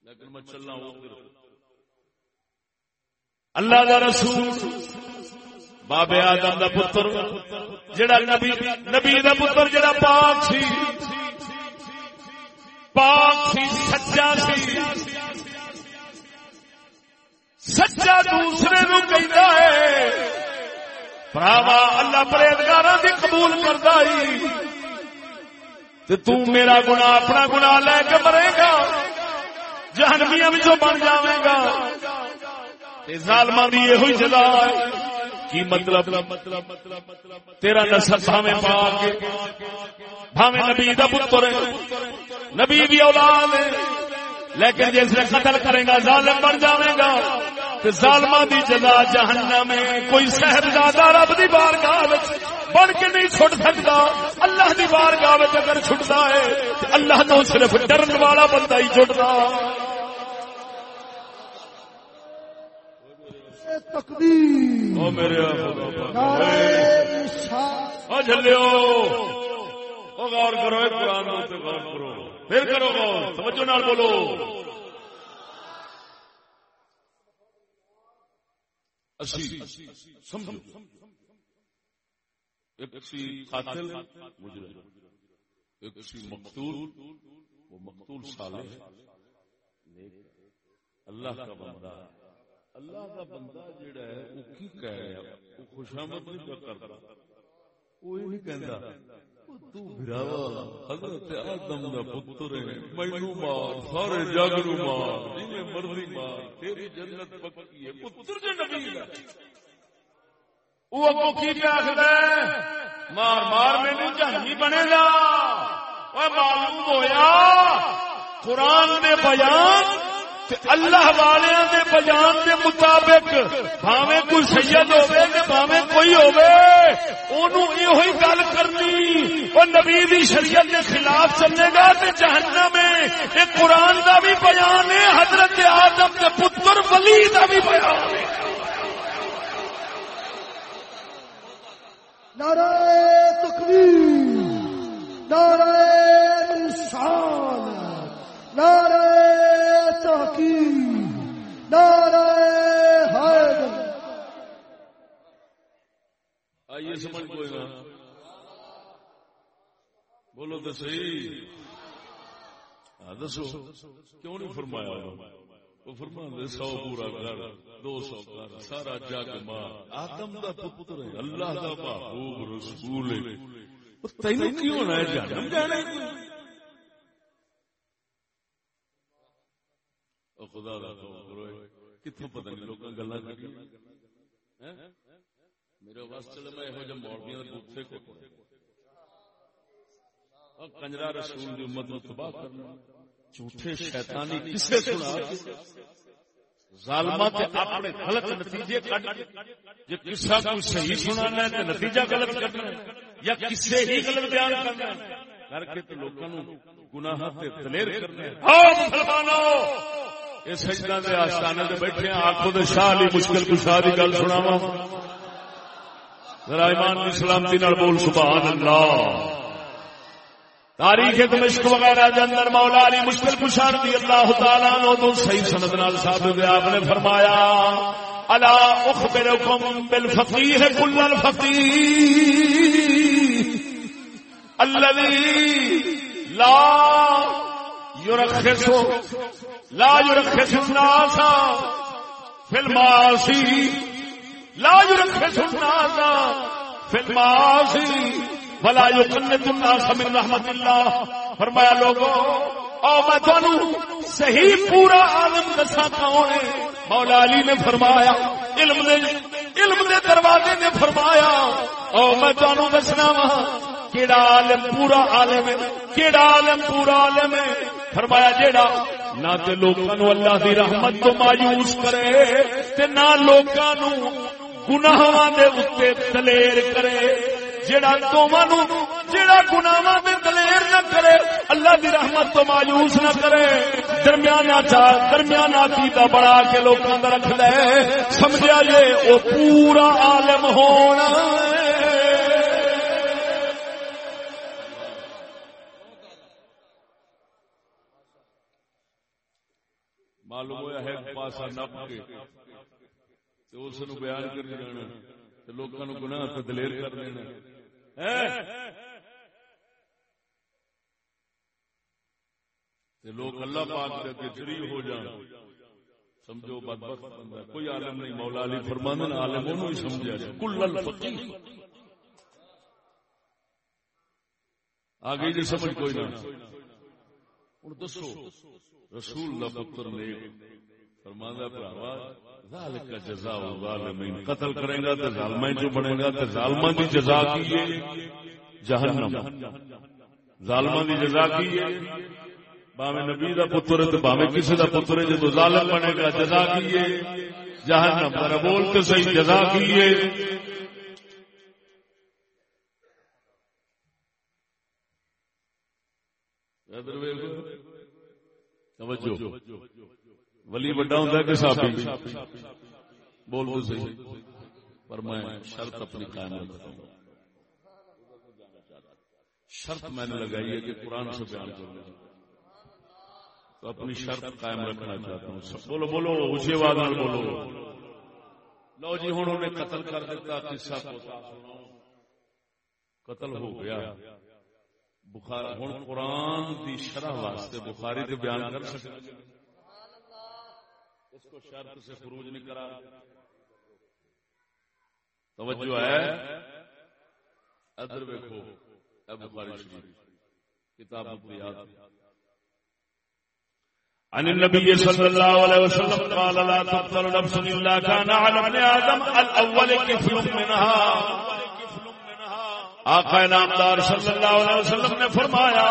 لیکن میں چلنا اللہ دا رسول بابے آدم دا پتر جڑا نبی نبی دا پتر جڑا پاک سی۔ پاک سی سچا سی۔ سچا دوسرے نو کہتا ہے۔ پراوا اللہ پرہیزگار دی قبول کرتا ہی۔ تو میرا گنا اپنا گنا لے کے مرے گا۔ جہنمیاں بچوں بن جاوے گا۔ ظالمان دی یہ ہوئی جگہ کی مطلب؟ مطلب مطلب تیرا نسل بھاوے پاک بھاوے نبی دا پتر نبی بھی اولاد ہے۔ لیکن جس نے قتل کرے گا، ظالم بن جاوے گا۔ ظالما دی جزا جہنم میں کوئی صاحبزادہ رب دی بارگاہ بن کے نہیں چھٹ سکتا۔ اللہ دی بارگاہ اگر چھٹتا ہے اللہ تو صرف ڈرن والا بندہ ہی چھٹتا تقدیر۔ او میرے نعرہ جلو غور کرو اے قرآن تے غور کرو۔ پھر کرو غور۔ توجہ نال بولو۔ اسی سمجھو۔ ایک سی قاتل مجرم۔ ایک سی مقتول، وہ مقتول صالح اللہ کا بندہ۔ اللہ کا بندہ جڑا ہے وہ کی کہہ رہا ہے؟ وہ خوشامد نہیں کرتا وہ یہ نہیں کہندا۔ تو بھراوا حضرت آدم دا پتر ہے مینو مار سارے جگ نو مار جنہیں مرضی مار تیری جنت پکی ہے، پتر جو نبی دا وہ اگو کی پہ آخر مار مار میں مینو جہنی بنے گا۔ وہ معلوم ہویا، قرآن نے بیان اللہ والے دے بیان دے مطابق بھاوے کوئی سید ہوے تے بھاوے کوئی ہوے اونوں ایہی گل کرنی۔ او نبی دی شریعت دے خلاف چلے گا تے جہنم میں۔ اے قرآن دا بھی بیان ہے، حضرت آدم دے پتر ولی دا بھی بیان ہے۔ نعرہ تکبیر، نعرہ انسان، نعرہ تحقیق۔ نعرہ حیدر۔ آئیے، سمجھ کوئی نا بولو تو صحیح۔ ہاں، دسو، کیوں نہیں فرمایا وہ فرما سو پورا گھر، دو سو گھر، سارا جگ ماں آدم دا پتر ہے، اللہ دا محبوب رسول ہے۔ تینوں کیوں ہونا ہے؟ جہنم جانا ہے کیوں؟ او خدا دا خوف کرو کتوں پتہ نہیں لوکاں گلاں کری میرے واسطے میں یہو جہ مولویاں دے بوتھے کو اور کنجرا رسول دی امت نو تباہ کرنا۔ جھوٹے شیطانی کسے سنا؟ ظالمہ تے اپنے غلط نتیجے کڈ جے قصہ کوئی صحیح سنانا ہے تے نتیجہ غلط کرنا ہے۔ یا کسے ہی غلط بیان کرنا ہے۔ کر کے تے لوکاں نو گناہ تے دلیر کرنا ہے۔ ہاں مسلمانوں! یہ سجدہ دے آستانے تے بیٹھے ہیں، آنکھوں دے شاہ علی مشکل کشا دی گل سناواں۔ ذرا ایمان کی سلامتی نال بول سبحان اللہ تاریخ دمشق وغیرہ دے اندر مولا علی مشکل کشا رضی اللہ تعالی عنہ تو صحیح سند نال ثابت ہے، آپ نے فرمایا، الا اخبرکم بالفقیہ کل الفقیہ الذي لا يرخص، لا يرخص الناس في المعاصي، لا يرخص الناس في المعاصي، ولا يقنط الناس من رحمت الله. فرمایا لوگوں او میں تانوں صحیح پورا عالم دسا کون ہے مولا علی نے فرمایا، علم دے علم دے دروازے نے فرمایا او میں تانوں دسنا وا کیڑا عالم پورا عالم ہے کیڑا عالم پورا عالم ہے۔ فرمایا، جیڑا نہ تے لوکاں نو اللہ دی رحمت تو مایوس کرے، تے نہ لوکاں نو گناہاں دے اوتے دلیر کرے۔ جیڑا دوواں نو جیڑا گناہاں دے دلیر نہ کرے، اللہ دی رحمت تو مایوس نہ کرے۔ درمیانہ چا درمیانہ عقیدہ بڑا کے لوکاں دا رکھ لے۔ سمجھیا جے او پورا عالم ہونا معلوم ہوا ہے پاسا نپ کے تے اس نو بیان کر جانا تے لوکاں نو گناہ تے دلیر کر دینا تے لوگ اللہ پاک دے اگے جری ہو جان، سمجھو بدبخت بندہ کوئی عالم نہیں، مولا علی فرماندے عالم اونوں ہی سمجھیا جائے۔ کل الفقیہ۔ آگے جی سمجھ کوئی نہ۔ ہن دسو، رسول دا پتر نے فرماندا بھراوا ذالک جزاء الظالمین، قتل کرے گا تے ظالماں جو بنے گا تے ظالماں دی جزا کی ہے؟ جہنم۔ ظالماں دی جزا کی ہے؟ باویں نبی دا پتر ہے تے باویں کسی دا پتر ہے جدوں ظالم بنے گا، جزا کی ہے؟ جہنم۔ ذرا بول تے صحیح، جزا کی ہے؟ ادھر ویکھو۔ توجہ۔ ولی بڑا ہوتا ہے کہ صحابی؟ بول بول صحیح۔ پر میں شرط اپنی قائم رکھتا ہوں۔ شرط میں نے لگائی ہے کہ قرآن سے بیان کرنا تو اپنی شرط قائم رکھنا چاہتا ہوں۔ بولو بولو، اسی آواز بولو۔ لو جی ہوں انہیں قتل کر دیتا، قصہ کو قتل ہو گیا۔ بخار ہوں قرآن دی شرح واسطے بخاری کے بیان کر سکتے اس کو شرط سے فروج نہیں کرا۔ توجہ ہے؟ ادر ویکو بخاری شریف، کتاب یاد۔ عن النبي صلى الله عليه وسلم قال، لا تقتل نفس الا كان على ابن ادم الاول كفل منها آقا نامدار صلی اللہ علیہ وسلم نے فرمایا،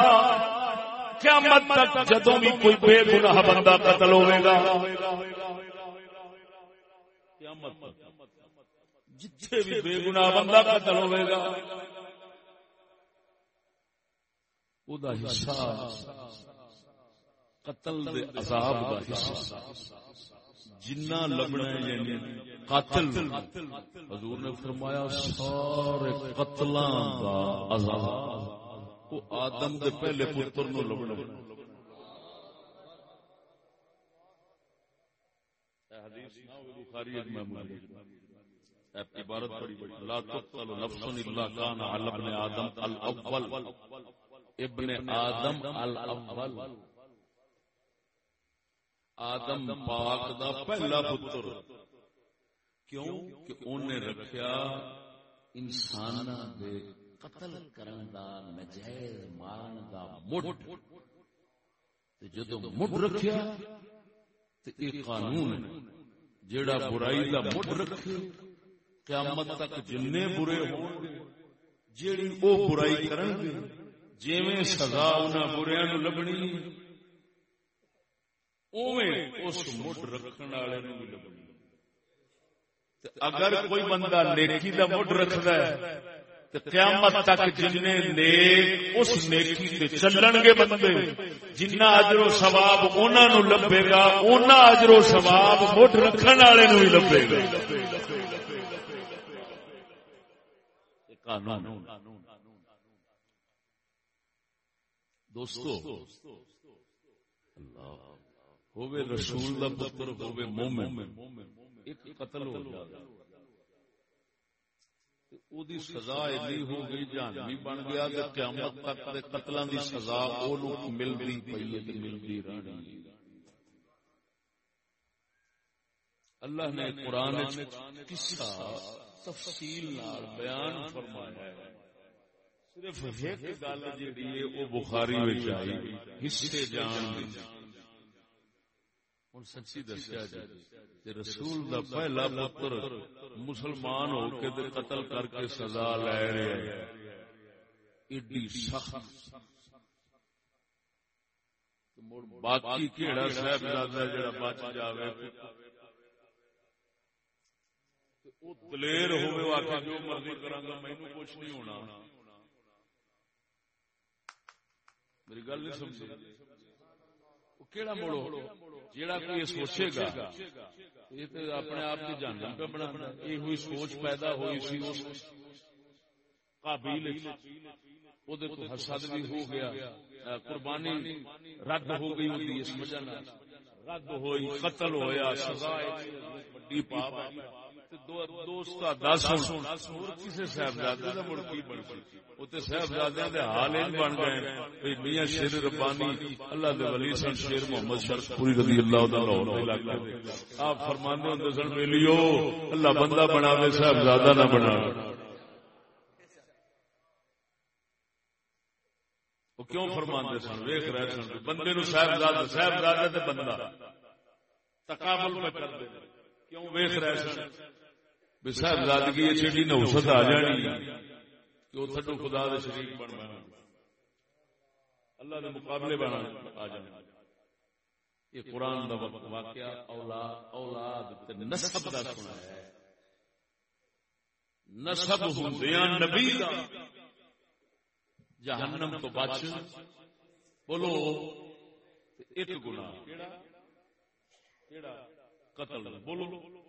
قیامت تک جدوں بھی کوئی بے گناہ بندہ قتل ہوئے گا۔ قیامت جتھے بھی بے گناہ بندہ قتل ہوئے گا۔ او دا حصہ، قتل دے عذاب دا حصہ۔ جنہ لبنا یعنی قاتل حضور نے فرمایا سارے قتلاں دا عذاب۔ وہ آدم دے پہلے پتر نو لبنا عبارت بڑی بڑی۔ لا تقتل نفس الا كان على ابن الاول۔ ابن آدم الاول۔ آدم پاک دا پہلا پتر۔ کیوں؟ کہ انہیں رکھیا انسان دے قتل کرن دا نجائز مان دا مڈ۔ تے جدو مڈ رکھیا، تے اے قانون جیڑا برائی دا مڈ رکھے، قیامت تک جننے برے ہون گے۔ جیڑی او برائی کرن گے، جیویں سزا انہاں بریاں نو لبنی اس مٹ رکھنے والے اگر کوئی بندہ نیکی کا مٹ رکھتا ہے قیامت تک جن نیک اس نیکی تے چلن گے بندے۔ جنہ اجرو ثواب انہوں لبے گا اُنہ اجرو ثواب مٹ رکھنے والے ہی لبے گا۔ دوستو، اللہ ہووے رسول دا پتر، ہووے مومن۔ ایک قتل ہو جائے۔ او دی سزا ایلی ہو گئی جہنمی بن گیا تے قیامت تک تے قتلاں دی سزا او لو ملدی پئی تے ملدی رہنی۔ اللہ نے قرآن قصہ تفصیل نال بیان فرمایا ہے۔ صرف ایک گل جیڑی ہے او بخاری وچ آئی، حصے جان دی۔ ہوں سچی دسیا جی رسول دا پہلا پتر مسلمان ہو کے دے قتل کر کے سزا لے رہے ایڈی سخت۔ باقی کیڑا صاحب جڑا بچ جاوے۔ دلیر ہوئے جو مرضی گا کچھ نہیں ہونا۔ میری گل نہیں سمجھ کیڑا موڑو؟ جیڑا کوئی یہ سوچے گا؟ یہ تو اپنے آپ کی جانا پہ بنا یہ ہوئی سوچ پیدا ہوئی سی اس قابل تو حسد بھی ہو گیا۔ قربانی رد ہو گئی ہوتی اس وجہ رد ہوئی، قتل ہویا، سزا بڑی پاپ ہے۔ دوست دس کسی صاحبزادے مڑ کی بن دے حال بن گئے۔ میاں شیر ربانی، اللہ دے ولی سن شیر محمد شرف پوری رضی اللہ تعالی آپ فرماندے ہوندے سن، ویلیو، اللہ بندہ بنا صاحبزادہ نہ بنا۔ وہ کیوں فرماندے سن؟ ویکھ رہے سن۔ بندے نو صاحبزادہ صاحبزادہ تے بندہ۔ تقابل پہ کر دے۔ کیوں ویکھ رہے سن؟ بے صاحبزادگی چیڑی نوست آ جانی کہ وہ تھڈو خدا دے شریک بن بنا اللہ دے مقابلے بنا آ جانا۔ یہ قرآن دا واقعہ اولاد اولاد تے نسب دا سنا ہے۔ نسب ہوندیاں نبی دا۔ جہنم تو بچ۔ بولو ایک گناہ۔ کیڑا؟ کیڑا؟ قتل۔ بولو۔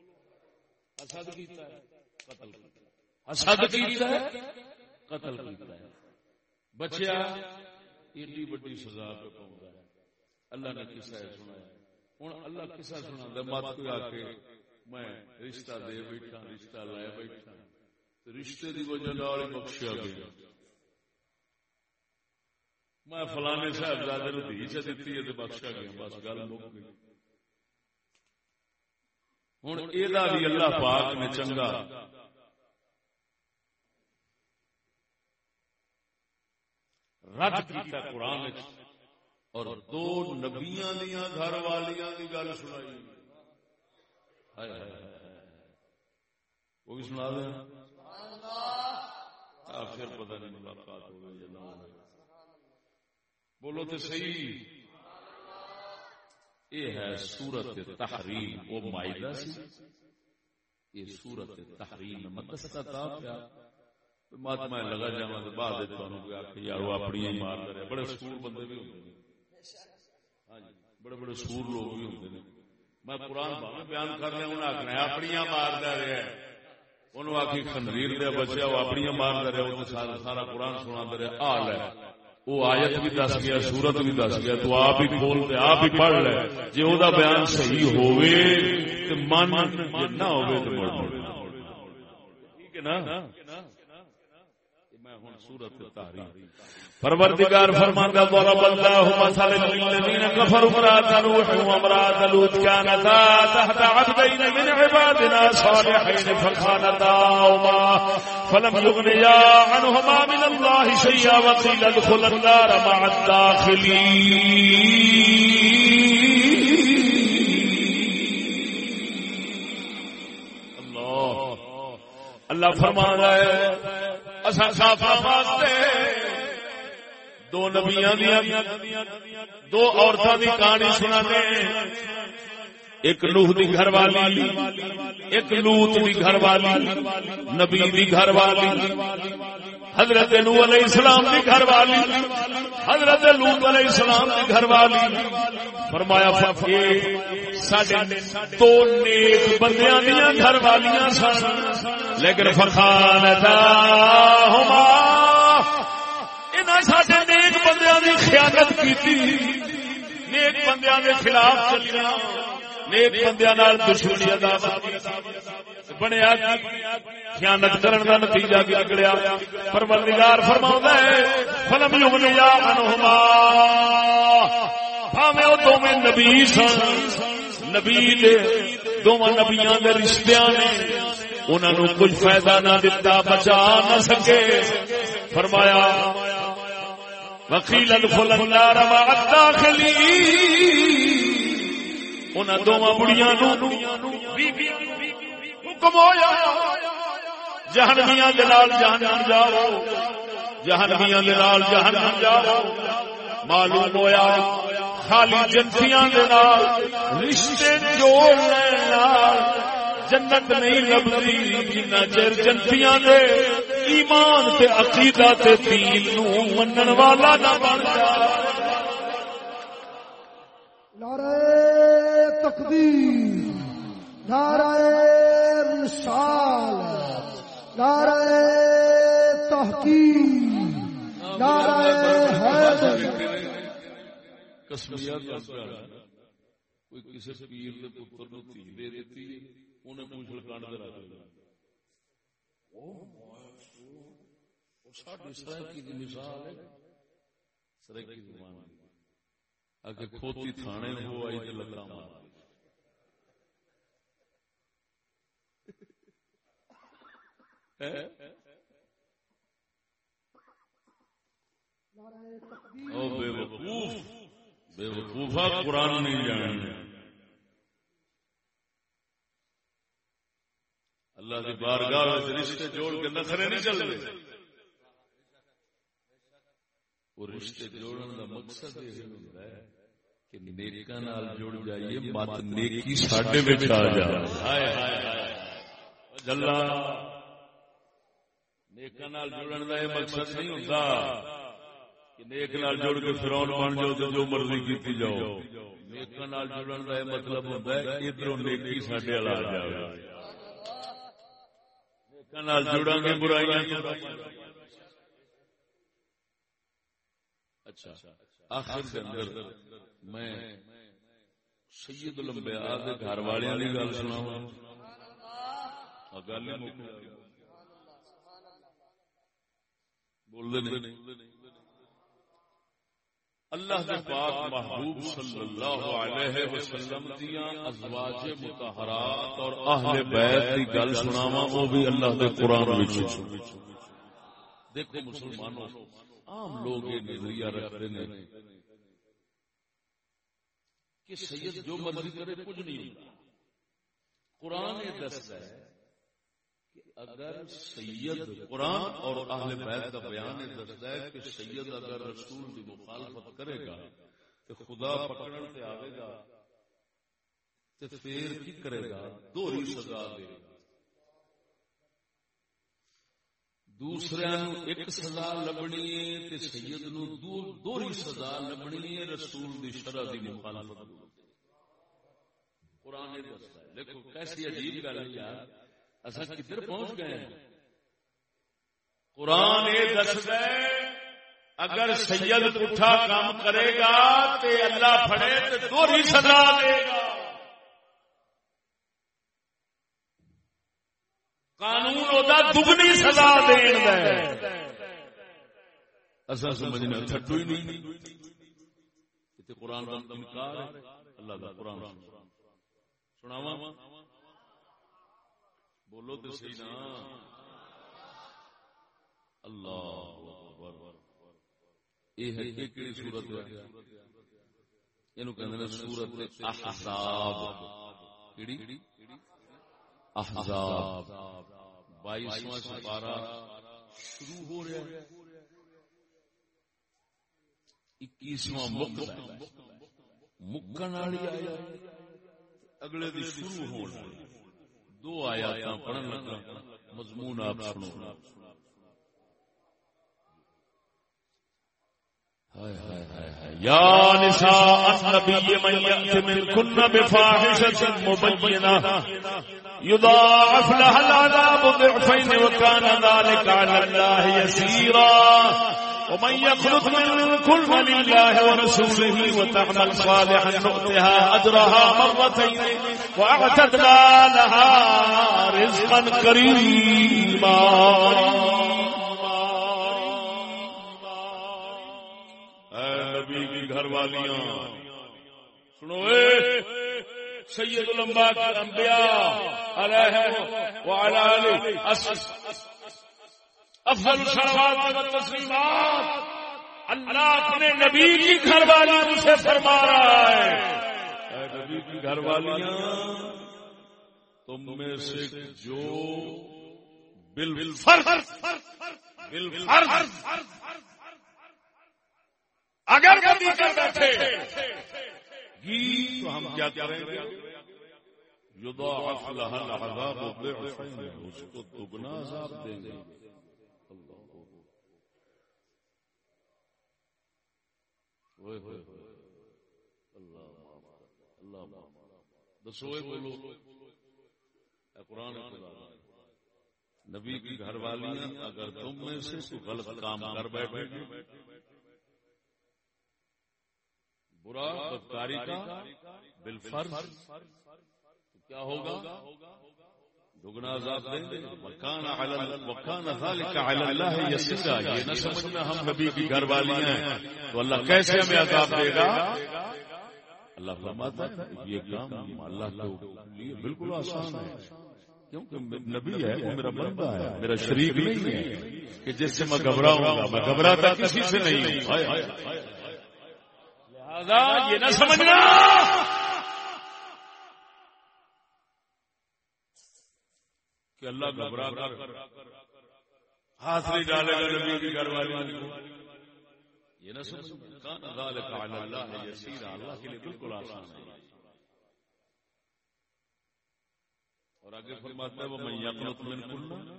حسد کیتا ہے، قتل کیتا ہے۔ حسد کیتا ہے، قتل کیتا ہے۔ بچیا، ایڈی بڑی سزا پہ پاؤں ہے۔ اللہ نے قصہ سنایا ہوں اللہ قصہ سنا مت کوئی آ کے میں رشتہ دے بیٹھا، رشتہ لے بیٹھا۔ رشتے دی وجہ نال بخشیا گیا۔ میں فلانے صاحبزادے نو دھی چ دتی ہے تے بخشا گیا، بس گل مک گئی۔ ہن ایدا بھی اللہ پاک نے چنگا۔ رد کیتا قرآن اور دو نبیاں دیاں گھر والیاں دی گل سنائی۔ ہائے ہائے وہ بھی سنا دیں۔ پھر پتہ نہیں ملاقات ہو گئی بولو تو صحیح۔ یہ ہے سورت تحریم وہ مائدہ سی۔ یہ سورت تحریم مدستا تھا کیا مات میں لگا جاواں تے بعد وچ تانوں کوئی آکھے یار وہ اپنی ہی مار دے بڑے سور بندے بھی ہوندے ہاں جی بڑے بڑے سور لوگ بھی ہوندے نے۔ میں قرآن بھاویں بیان کر رہا ہوں آکھنا اپنی مار دے رہا ہے انہوں آخی خنزیر دے بچے، وہ اپنی مار دے رہا وہ سارا سارا قرآن سنا دے رہا آل ہے وہ آیت بھی دس گیا، سورت بھی دس گیا، تو آپ ہی کھول دے آپ ہی پڑھ لے۔ جی وہ بیان صحیح ہوئے تو من نہ ہوئے تو مڑ ٹھیک ہے نا؟ پروردگار فرماندا ضرب الله مثلا للذين كفروا امرأة نوح وامرأة لوط كانتا تحت عبدين من عبادنا صالحين فخانتاهما فلم يغنيا عنهما من الله شيئا وقيل ادخلا النار مع الداخلين اللہ فرما رہا ہے دو نبیاں دو عورتوں کی کہانی سنا ایک لوہ دی گھر والی ایک لوت دی گھر والی نبی دی گھر والی حضرت نو علیہ السلام دی گھر والی حضرت لوت علیہ السلام دی گھر والی فرمایا ساڈے دو نیک بندیاں دیاں گھر والیاں سن۔ لیکن فخان ہما، انہاں ساڈے نیک بندیاں دی خیانت کیتی۔ نیک بندیاں دے خلاف چلیا نیک بندیاں نال دشمنی ادا بنیا، خیانت کرن دا نتیجہ کیا نکلیا۔ پروردگار فرماوندا ہے، فلم یغنیا بھاویں او دوویں نبی سن۔ نبی دے دوواں نبیاں دے رشتیاں نے انہوں کچھ فائدہ نہ دتا، بچا نہ سکے۔ فرمایا وکیل النار مع الداخلین انہاں دوواں بڑیاں نو حکم ہویا جہنمیاں دے نال جہنم جاؤ جہنمیاں دے نال جہنم جاؤ معلوم ہویا خالی جنسیاں دے نال رشتے جوڑ لینا جنت نہیں لبتی جنہ چر جنتیاں دے ایمان تے عقیدہ تے دین نو منن والا نہ بن جا نعرہ تکبیر نعرہ رسالت نعرہ تحقیق۔ نعرہ حیدر۔ قسمیات کوئی کسی پیر دے پتر نو تھی دے دیتی انہیں پوچھ لکانڈ دے رکھ لیا کھوتی تھانے ہو آئی تو لگا مار بے وقوف بے وقوفا قرآن نہیں جاننے اللہ کی بارگاہ رشتے جوڑ کے نخرے نہیں چل رہے۔ وہ رشتے جوڑن کا مقصد یہ ہوتا ہے کہ نیکا نال جڑ جائیے، مت نیکی ساڈے وچ آ جائے جلا نیکا نال جڑن کا یہ مقصد نہیں ہوتا کہ نیک نال جوڑ کے بن جاؤ جو مرضی کیتی جاؤ۔ نال جڑن یہ مطلب ہے نیکی ساڈے والا آ جائے جڑا گے برائیاں اچھا آخر کے اندر میں سید لمبیا گھر والے گل سنا گل بول اللہ دے پاک محبوب صلی اللہ علیہ وسلم دیاں ازواج مطہرات اور اہل بیت دی گل سناواں او بھی اللہ دے قرآن وچ۔ دیکھو مسلمانوں، عام لوگ یہ نظریہ رکھتے ہیں کہ سید جو مرضی کرے، کچھ نہیں۔ قرآن یہ دستا ہے اگر سید قرآن اور اہل بیت کا بیان دستا ہے کہ سید اگر رسول کی مخالفت کرے گا تو خدا پکڑ سے آئے گا تو پھر کی کرے گا؟ دو ہی سزا دے گا۔ دوسرے ایک سزا لبنی ہے سید نو دوہری سزا لبنی ہے رسول دی شرح دی مخالفت۔ قرآن دستا ہے، دیکھو کیسی عجیب گل ہے یار۔ اصل کدھر پہنچ گئے ہیں؟ قرآن یہ دستا ہے اگر سید پٹھا کام کرے گا تو اللہ پڑے تو دوہری سزا دے گا۔ قانون ہوتا دگنی سزا دین اصا سمجھنا چھٹو ہی نہیں۔ قرآن کا انکار ہے۔ اللہ کا قرآن۔ سناوا بولو تو صحیح نا۔ اللہ یہ ہے کہڑی صورت ہے؟ یہ کہ سورت احزاب۔ کیڑی؟ احزاب۔ بائیسواں سپارہ شروع ہو رہا ہے۔ اکیسواں مکن والی آیا اگلے دی شروع ہو دو آیا پڑھن لگا۔ مضمون آپ سنو۔ يا نساء النبي من يأتي منكن بفاحشة مبينة يضاعف لها العذاب ضعفين وكان ذلك على الله يسيرا ومن يخلق من كل لله ورسوله وتعمل صالحا نؤتها أجرها مرتين وأعتدنا لها رزقا كريما. نبی کی گھر والیاں سنو اے، سید لمبا انبیاء، علیہ وعلی افضل الصلوات و والتسلیمات۔ اللہ اپنے نبی کی گھر والیوں سے فرما رہا ہے۔ اے نبی کی گھر والیاں تم میں سے جو بالفرض بالفرض، اگر غلطی کر بیٹھے، گی تو ہم کیا کریں گے یضاعف لها العذاب ضعفین اس کو دگنا عذاب دیں گے۔ قرآن نبی کی گھر والیاں اگر تم میں سے غلط کام کر بیٹھے برا بدکاری کا بالفرض کیا ہوگا؟ دگنا عذاب دیں گے مکان مکان ذلك على الله يسيرا یہ نہ سمجھنا ہم نبی کی گھر والی ہیں۔ تو اللہ کیسے ہمیں عذاب دے گا؟ اللہ فرماتا ہے یہ کام اللہ کے لیے بالکل آسان ہے۔ کیونکہ نبی ہے وہ میرا بندہ ہے۔ میرا شریک نہیں ہے کہ جس سے میں گھبراؤں گا۔ میں گھبراتا کسی سے نہیں۔ ہوں یہ نہ سمجھنا۔ کہ اللہ گھبرا کر۔ ہاتھ نہیں ڈالے گا نبی کی گھر والی یہ نہ سمجھنا اللہ ہے یسیر اللہ کے لیے بالکل آسان ہے۔ اور آگے فرماتا ہے وہ میں یقینت من کلنا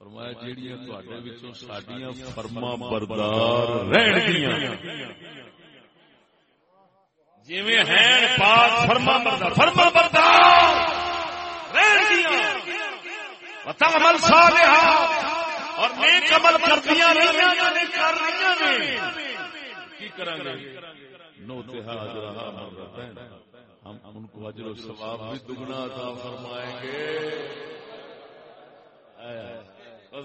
فرمایا جیڑیاں تواڈے وچوں ساڈیاں فرما بردار رہن گیاں جویں ہیں پاک فرما بردار۔ فرما بردار۔ وتعمل صالحا اور نیک عمل کردیاں رہیاں نے کر رہیاں نے کی کریں گے نو تہا اجرها مرتين ہم ان کو اجر و ثواب بھی دگنا عطا فرمائیں گے۔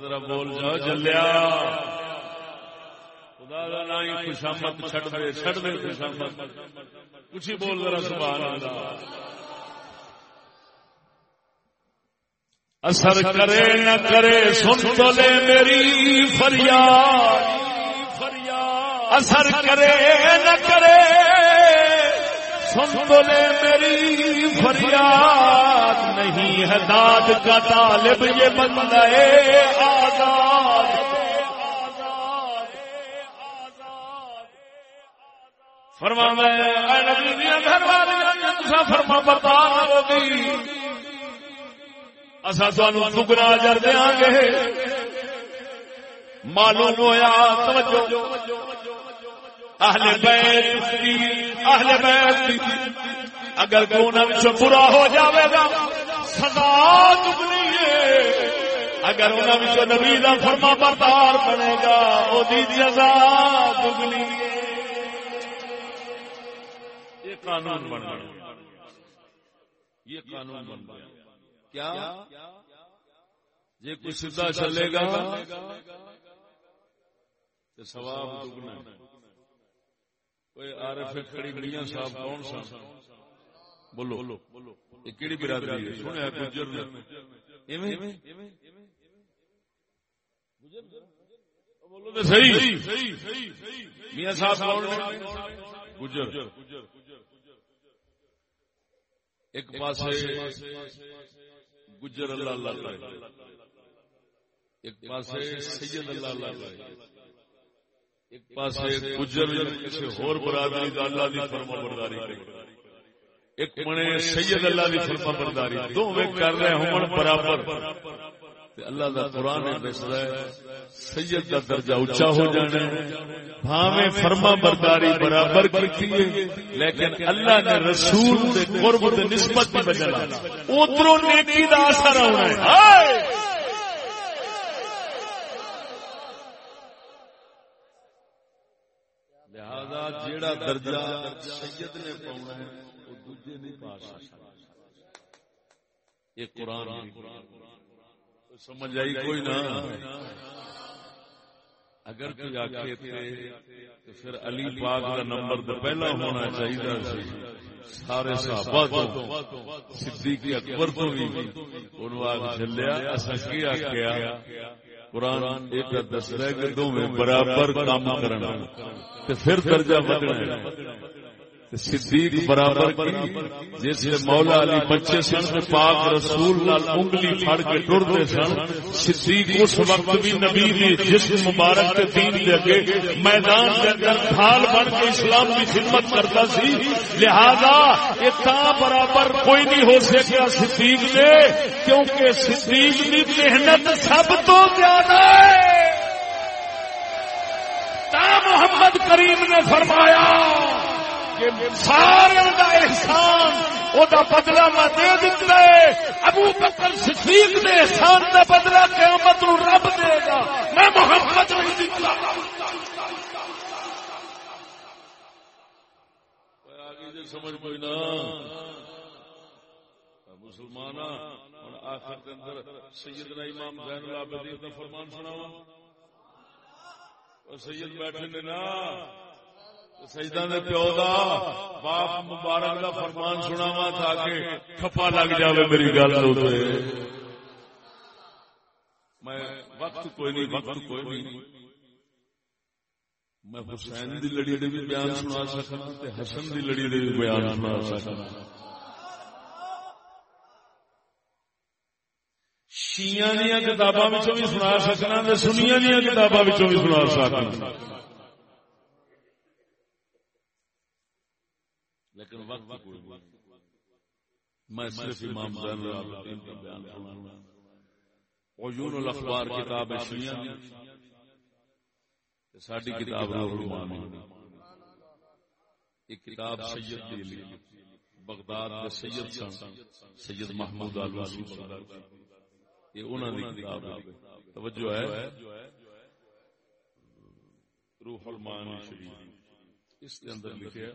ذرا بول جاؤ، جلیا۔ خدا دا نام ہی خوشامد چھڑ دے چھڑ دے خوشامد۔ کچھ ہی بول ذرا سبحان اللہ۔ اثر کرے نہ کرے، سن تو لے میری فریاد۔ اثر کرے نہ کرے، سن تو لے میری فریاد۔ نہیں ہے داد کا طالب، یہ بندہ آزاد۔ فرما میں گھر فرما بتا اصا تمہیں دگنا جر دیا گے۔ معلوم ہوا توجہ۔ اہل بیت اہل بیت اگر کوئی برا ہو جاوے گا، سزا دگنی ہے۔ اگر انہوں نبی کا فرما بردار بنے گا وہ سزا دگنی یہ قانون بن گیا۔ یہ قانون بن گیا۔ کیا؟ یہ کچھ سیدھا چلے گا تو سواب دگنا کوئی عارف کھڑی میاں صاحب کون سا؟ بولو بولو یہ کیڑی برادری ہے؟ سنیا گجر نے میاں صاحب کون گجر۔ ایک گجر اللہ اللہ ایک پاسے سید اللہ اللہ ایک پاسے گجر کسی ہور برادری دا اللہ دی فرما برداری کرے۔ ایک منے سید اللہ دی فرما برداری۔ دو میں کر رہے ہوں برابر اللہ دا قرآن ہے سید دا درجہ اچا ہو جانا بھاویں فرما برداری برابر کی لیکن اللہ نے رسول دے قرب دے نسبت بھی بدلا ادھروں نیکی دا اثر ہونا ہے۔ لہذا جیڑا درجہ سید نے پاؤنا ہے وہ دوجے نہیں پا سکتا۔ یہ قرآن سمجھ آئی کوئی نہ۔ اگر کوئی آخے تو پھر علی پاک کا نمبر تو پہلا ہونا چاہیے سارے صحابہ تو صدیق اکبر تو بھی۔ انہوں آگ چلیا اصا کی آخیا قرآن ایک دس رہ کے دو میں برابر کام کرنا۔ پھر درجہ بدلنا۔ صدیق برابر کی، جس میں مولا علی بچے سن پاک رسول لال انگلی پھڑ کے ٹرتے سن، صدیق اس وقت بھی نبی نے جس مبارک کے دین دے اگے میدان کے اندر ڈھال بن کے اسلام کی خدمت کرتا سی، لہذا اتنا برابر کوئی نہیں ہو سکیا صدیق نے کیونکہ صدیق کی محنت سب تو زیادہ ہے۔ محمد کریم نے فرمایا۔ سارے کا احسان وہ بدلا میں دے دیتا ہے۔ ابو بکر صدیق نے احسان کا بدلا قیامت نو رب دے گا۔ میں محمد نہیں دیتا جی سمجھ کوئی نہ مسلمان آخر کے اندر سیدنا امام زین العابدین کا فرمان سناوا۔ سید بیٹھے نے نا سجدہ دے پیو دا باپ مبارک دا فرمان سناوا تاکہ کھپا لگ جاوے میری گل تے۔ میں وقت کوئی نہیں، وقت کوئی نہیں۔ میں حسین دی لڑی دے بھی بیان سنا سکنا تے حسن دی لڑی دے بھی بیان سنا سکنا شیعہ دیا کتاباں وچوں بھی سنا سکنا تے سنیاں دیا کتاباں وچوں بھی سنا سکنا لیکن وقت کوئی میں صرف امام زین العابدین کا بیان عیون الاخبار کتاب شیعہ دی۔ ساڈی کتاب روح ایک کتاب سید دی لکھی بغداد سید سن۔ سید محمود آلوسی یہ انہوں نے کتاب ہے۔ توجہ ہے۔ روح شریف اس کے اندر لکھے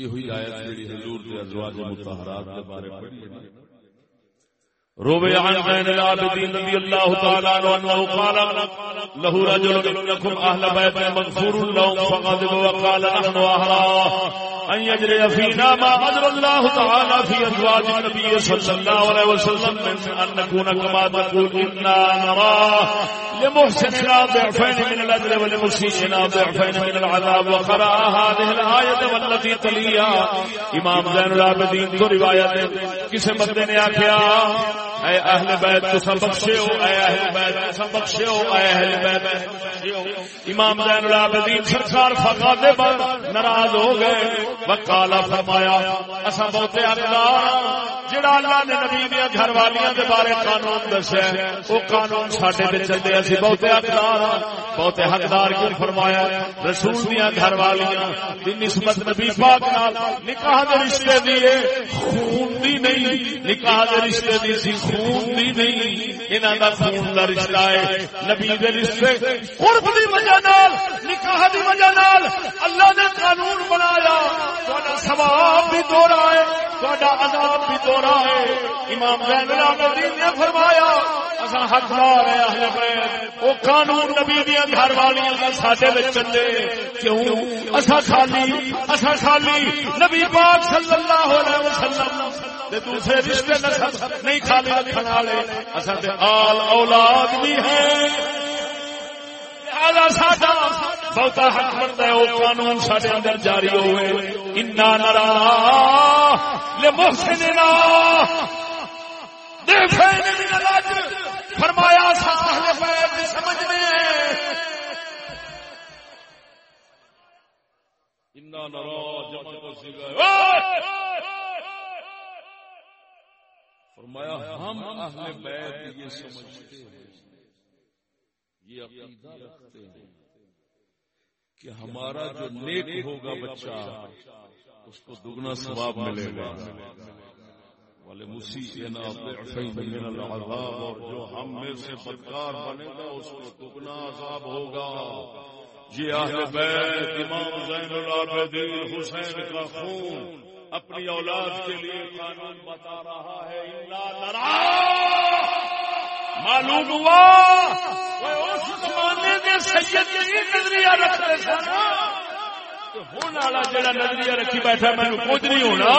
یہ ہوئی آیت جڑی حضور دے ازواج مطہرات کے بارے پڑھی ہے۔ روي عن زین العابدین رضی اللہ تعالی عنہ انه قال له رجل انكم اهل بيت مغفور لهم فغضب وقال نحن اهلا ان يجري فينا ما قدر الله تعالى في ازواج النبي صلى الله عليه وسلم من ان نكون كما تقول انا نراه لمحسننا ضعفين من الاجر ولمسيئنا ضعفين من العذاب وقرا هذه الايه والتي تليها امام زين العابدين کو روایت کسی بندے نے آخیا اے اہل بیت تو سب بخشے ہو، اے اہل بیت تو سب بخشے ہو، اے اہل بیت امام زین العابدین سرکار فقا دے پر ناراض ہو گئے۔ وقالا فرمایا اسا بہتے حقدار ہاں، جڑا اللہ نے نبی دیا گھر والیاں دے بارے قانون دسیا وہ قانون ساڈے تے چلے اسی بہتے حقدار ہاں۔ بہتے حقدار کیوں فرمایا؟ رسول دیا گھر والیاں دی نسبت نبی پاک نال، نکاح دے رشتے دیے خون دی نہیں، نکاح دے رشتے دی سی خون دی نہیں، انہاں دا خون دا رشتہ ہے۔ نبی دے رشتے قرب دی وجہ نال، نکاح دی وجہ نال اللہ نے قانون بنایا۔ تہاڈا ثواب بھی دوہرا ہے تہاڈا عذاب بھی دوہرا ہے۔ امام زین العابدین نے فرمایا، اساں حقدار ہیں اہل بیت۔ او قانون نبی دی گھر والیاں دا ساڈے وچ چلے۔ کیوں؟ اساں خالی اساں خالی نبی پاک صلی اللہ علیہ وسلم تے دوسرے رشتے نسب نہیں خالی رکھن والے۔ اساں تے آل اولاد بھی ہیں۔ لہذا ساڈا بہتا حق بنتا ہے وہ قانون سارے اندر جاری ہوئے۔ انا نرا لمحسننا۔ دیفین من الاجر فرمایا سا اہل بیت سمجھ میں انا نرا جمع کو سیگا۔ فرمایا، ہم اہل بیت یہ سمجھتے ہیں۔ یہ عقیدہ رکھتے ہیں کہ ہمارا جو نیک ہوگا بچہ، اس کو دگنا ثواب ملے گا۔ والے مسیح اور جو ہم میں سے بدکار بنے گا، اس کو دگنا عذاب ہوگا۔ یہ اہل بیت امام زین العابدین حسین کا خون اپنی اولاد کے لیے قانون بتا رہا ہے۔ معلوم ہوا اس زمانے کے سید یہی نظریہ رکھ رہے سن ہونے والا جڑا نظریہ رکھی بیٹھا میں کچھ نہیں ہونا۔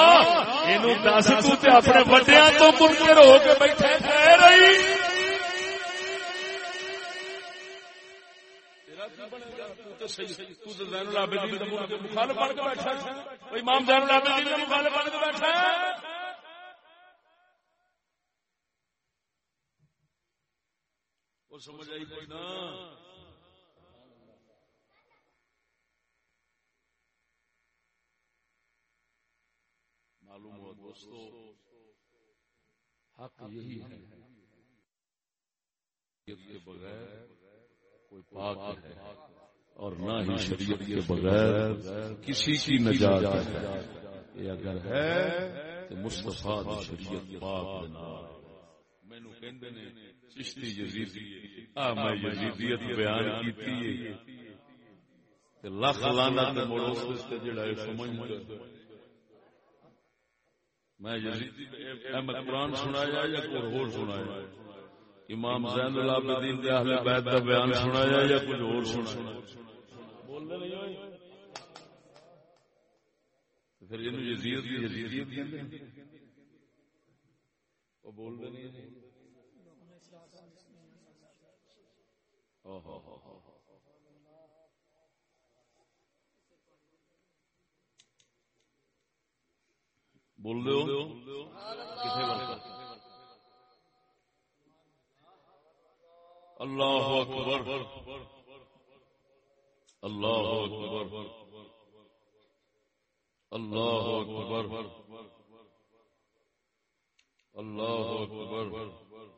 یہ دس تو اپنے وڈیا تو منکر ہو کے بیٹھے رہی مخالف بن کے بیٹھا امام زین العابدین مخالف بن کے بیٹھا وہ سمجھ آئی کوئی نہ۔ معلوم ہوا دوستو، حق یہی ہے۔ کے بغیر کوئی پاک ہے۔ اور نہ ہی شریعت کے بغیر کسی کی نجات ہے۔ یہ اگر ہے تو مصطفیٰ شریعت پاک مینو کہندے نے چشتی یزیدی آ میں یزیدیت بیان کیتی ہے۔ تے لاکھ لعنت موڑو اس تے جڑا ہے سمجھ میں یزیدی احمد قرآن سنایا یا کوئی اور سنایا؟ امام زین العابدین دے اہل بیت دا بیان سنایا یا کچھ اور سنایا؟ پھر یہ یزید دی یزیدیت کہندے ہیں وہ بول دے نہیں اوہ ہو ہو بول دے ہو؟ کسے وقت اللہ اکبر۔ اللہ اکبر۔ اللہ اکبر اللہ اکبر